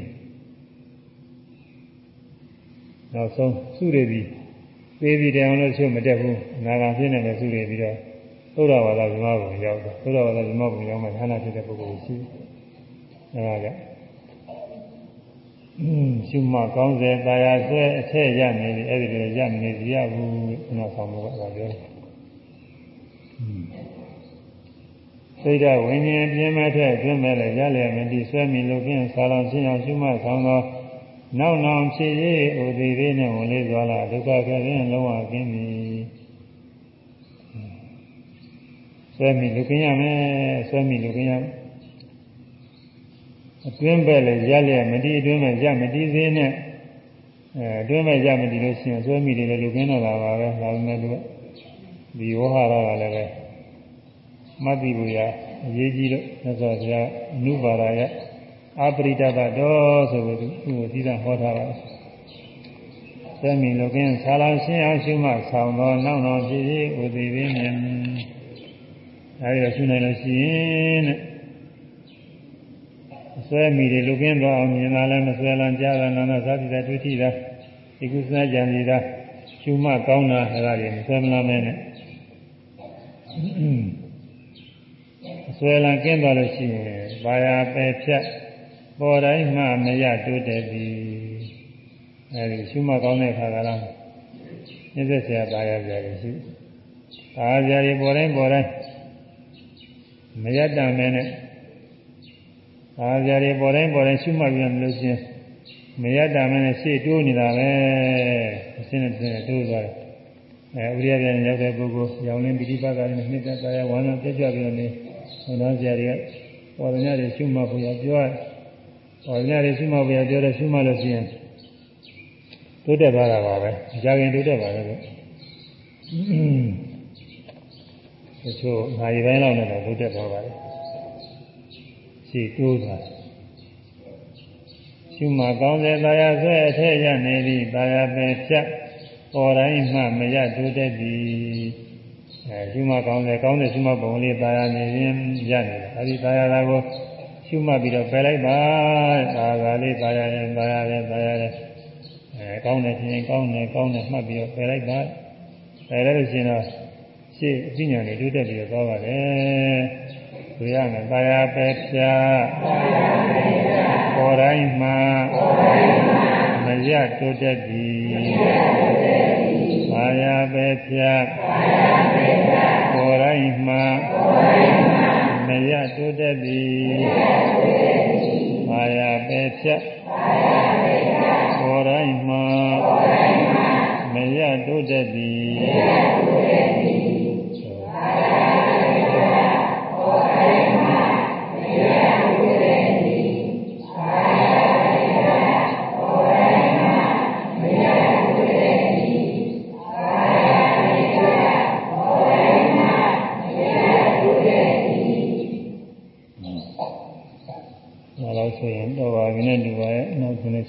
နောက်ဆုံးစုရည်ပြီး သေးပြီးတယ်အောင်လို့ချုပ်မတက်ဘူးအနာဂါဖြစ်နေတယ်စုရည်ပြီးတော့သုဒ္ဓဝါဒဇမဘုံရောက်တယ်သုဒ္ဓဝါဒဇမဘုံရောက်မှဌာနဖြစ်တဲ့ပုဂ္ဂိုလ်ရှိအဲဒါကြောင့်ရှုမှကောင်းစေတာယာဆွဲအထက်ရနေပြီအဲ့ဒီလိုရနေစီရဘူးနောက်ဆောင်တော့အဲ့ဒါပြောစိတ်ဓာတ်ဝိညာဉ်ပြင်းမဲ့ထက်အတွင်းမဲ့လည်းရလျက်မတည်ဆွဲမိလို့ဖြင့်ဆာလောင်ရှင်းအောင်ရှုမှဆောင်သော နောက်နောင်ဖြစ်ရေးဥသေးသေးနဲ့ဝင်လေးသွားလာဒုက္ခကရင်လုံးဝကင်းပြီဆွဲမိလူကင်းရမယ်ဆွဲမိလူကင်းရအတွင်းပဲလေရက်လျက်မတိအတွင်းပဲရမတိသေးနဲ့အဲအတွင်းပဲရမတိလို့ရှိရင်ဆွဲမိတယ်လေလူကင်းတော့လာပါပဲဒါပေမဲ့လူဒီဝဟရကလည်းပဲမတ်တိဘူရအရေးကြီးလို့မြတ်စွာဘုရားအနုပါဒရဲ့ အပရိဒတတော်ဆိုပြီးသူ့ကိုသီးသန့်ဟောထားပါတယ်။သမီးလောကင်းဆာလောင်ရှင်းအောင်ရှုမှဆောင်တော်နောက်တော်ဖြစ်ဖြစ်ဥသိပင်မြင်အဲဒီတော့ရှုနိုင်လို့ရှိရင်တဲ့အစွဲမိတွေလူကင်းတော်အောင်မြင်လာလဲမဆွဲလန်းကြားလာနာနာသာတိတာတွေ့ထိတာဒီကုသနာကြံနေတာရှုမှကောင်းတာအဲဒါတွေမဆွဲမလာမဲနဲ့ဆွဲလန်းကင်းသွားလို့ရှိရင်ဘာယာပယ်ဖြတ် ပေါ်တိုင်းမှမရတိုးတက်ပြီအဲဒီရှုမှတ်ကောင်းတဲ့ခါကလာနှိမ့်သက်ဆရာပါရကြရရှိပါရကြရပေါ်တိုင်းပေါ်တိုင်းမရတမဲနဲ့အာဇာတွေပေါ်တိုင်းပေါ်တိုင်းရှုမှတ်ပြန်လို့ချင်းမရတမဲနဲ့ရှေ့တိုးနေတာပဲအစင်းနဲ့တိုးသွားတယ်အဲဥရိယပြန်ရောက်တဲ့ပုဂ္ဂိုလ်ရောင်လင်းပိဋိပတ်ကလည်းနှစ်သက်သာယဝါနာပြည့်ကြပြီးတော့နေဟောတော်ဆရာတွေကပေါ်ရညတွေရှုမှတ်ဖို့ရပြောရပေါ် ရညတွေရှုမှတ်ဖို့ရပြောတယ်ရှုမှတ်လို့ရှိရင်တိုးတက်သွားတာပါပဲကြာခင်တိုးတက်ပါလေလို့တချို့နိုင်ပိုင်းလောက်နဲ့တော့တိုးတက်သွားပါလေရှိတိုးသွားရှုမှကောင်းတဲ့တရားဆွဲအထက်ရနေသည်တရားပဲဖြတ်ပေါ်တိုင်းမှမရတိုးတက်သည်အဲရှုမှကောင်းတဲ့ကောင်းတဲ့ရှုမှပုံလေးတရားနေရင်ရနေတယ်အဲဒီတရားသာကို ရှုမှတ်ပြီးတော့ပယ်လိုက်ပါဒါကလေးတရားရင်တရားရင်တရားရင်အဲကောင်းတယ်ဖြင့်ကောင်းတယ်ကောင်းတယ်မှတ်ပြီးတော့ပယ်လိုက်ပါပယ်လိုက်လို့ရှိရင်တော့ရှေ့အဉာဏ်တွေတိုးတက်ပြီးတော့သွားပါတယ်ဆိုရမယ်တရားပဲဖြာပေါ်တိုင်းမှမရတိုးတက်သည်တရားပဲဖြာပေါ်တိုင်းမှမ ရတိုးတက်သည်တရားပဲဖြာပေါ်တိုင်းမှမရတိုးတက်သည်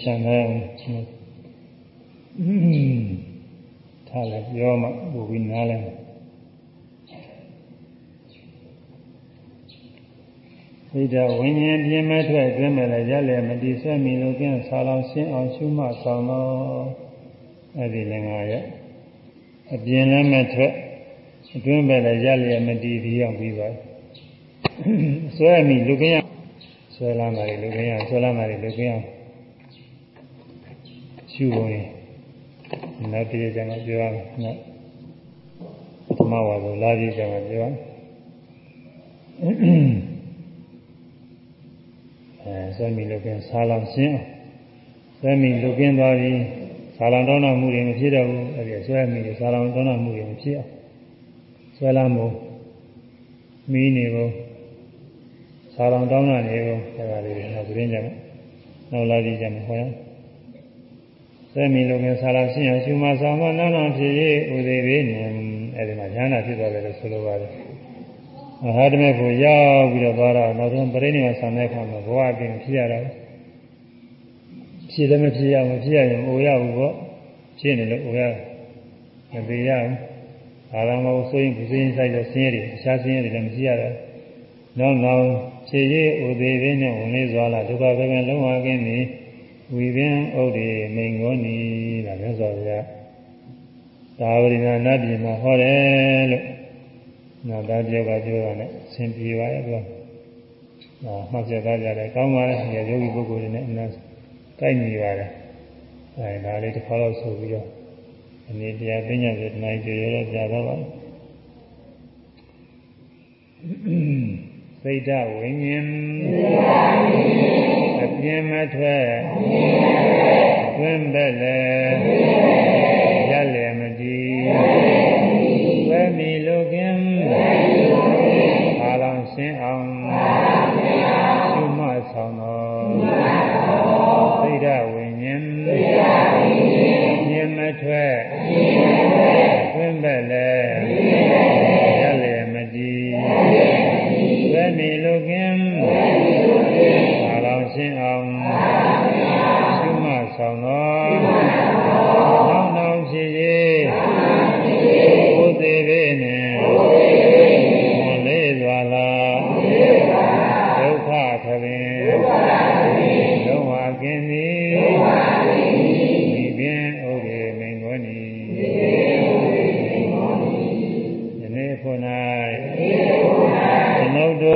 ချမ်းသာအောင်ထားလိုက်ပြောမှပို့ပြီးနားလဲဣဒဝိညာဉ်ပြင်းမဲ့ထွက်အတွင်းမဲ့လည်းရလျက်မတည်ဆွဲမီလို့ကျင်းဆာလောင်ရှင်းအောင်ရှုမှဆောင်တော့အဲ့ဒီလည်းငါရဲ့အပြင်းလည်းမဲ့ထွက်အတွင်းမဲ့လည်းရလျက်မတည်ပြီးအောင်ပြီးပါဆွဲမီလူကင်းဆွဲလာတာလေလူကင်းဆွဲလာတာလေလူကင်းရှု ပုံရင်နောက်တည်းကျမှပြောရမယ်နော်ပထမဝါဆိုလာကြည့်ကျမှပြောရမယ်အဲဆွဲမိလုကင်းဆာလောင်ရှင်းဆွဲမိလုကင်းသွားပြီးဆာလောင်တောင်းတမှုတွေမဖြစ်တော့ဘူးအဲဒီဆွဲမိဆာလောင်တောင်းတမှုတွေမဖြစ်အောင်ဆွဲလာမှုမီးနေဖို့ဆာလောင်တောင်းတနေဖို့အဲဒါလေးတွေနောက်သတင်းကြမယ်နောက်လာကြည့်ကြမယ်ဟောရအောင် သက်မီလုံးငယ်ဆာလာရှင်းအောင်ရှုမဆောင်မနာနာဖြစ်၍ဥသေးပေနေအဲဒီမှာဉာဏ်ဖြစ်သွားတယ်လို့ဆိုလိုပါတယ်။မဟာဓမေကိုရောက်ပြီးတော့သွားတော့နောက်ဆုံးပရိနိဗ္ဗာန်ဆံတဲ့အခါမှာဘဝအပြင်ဖြစ်ရတာ။ဖြစ်လည်းမဖြစ်ရဘူးဖြစ်ရရင်အိုရဘူးပေါ့။ဖြစ်နေလို့အိုရမသေးရဘူး။အာရမောဆိုရင်ဒီစင်းဆိုင်တဲ့ဆင်းရဲတွေအခြားဆင်းရဲတွေလည်းမရှိရတော့။နောက်နောက်ဖြည့်ရည်ဥသေးပေနဲ့ဝင်လေးစွာလာဒုက္ခပဲလုံးဝကင်းနေ။ ဝိပင်ဥဒိမိန်ကိုနီတာမြတ်စွာဘုရားသာဝရိနာနတ်ပြည်မှာဟောတယ်လို့နာသားပြောကပြောတာနဲ့ဆင်ပြေပါရဲ့ကွာဒါမှတ်ချက်သားကြတယ်ကောင်းပါလေယောဂီပုဂ္ဂိုလ်တွေနဲ့အနာတိုက်နေပါတယ်အဲဒါလေးတစ်ခါတော့ဆိုပြီးတော့အနေတရားသိညာဆိုတနိုင်ကြရတော့ကြာတော့ပါ စိတ်ဓာဝိညာဉ်အပြင်းမထွက်တွင်ပဲလေရလျက်မတည်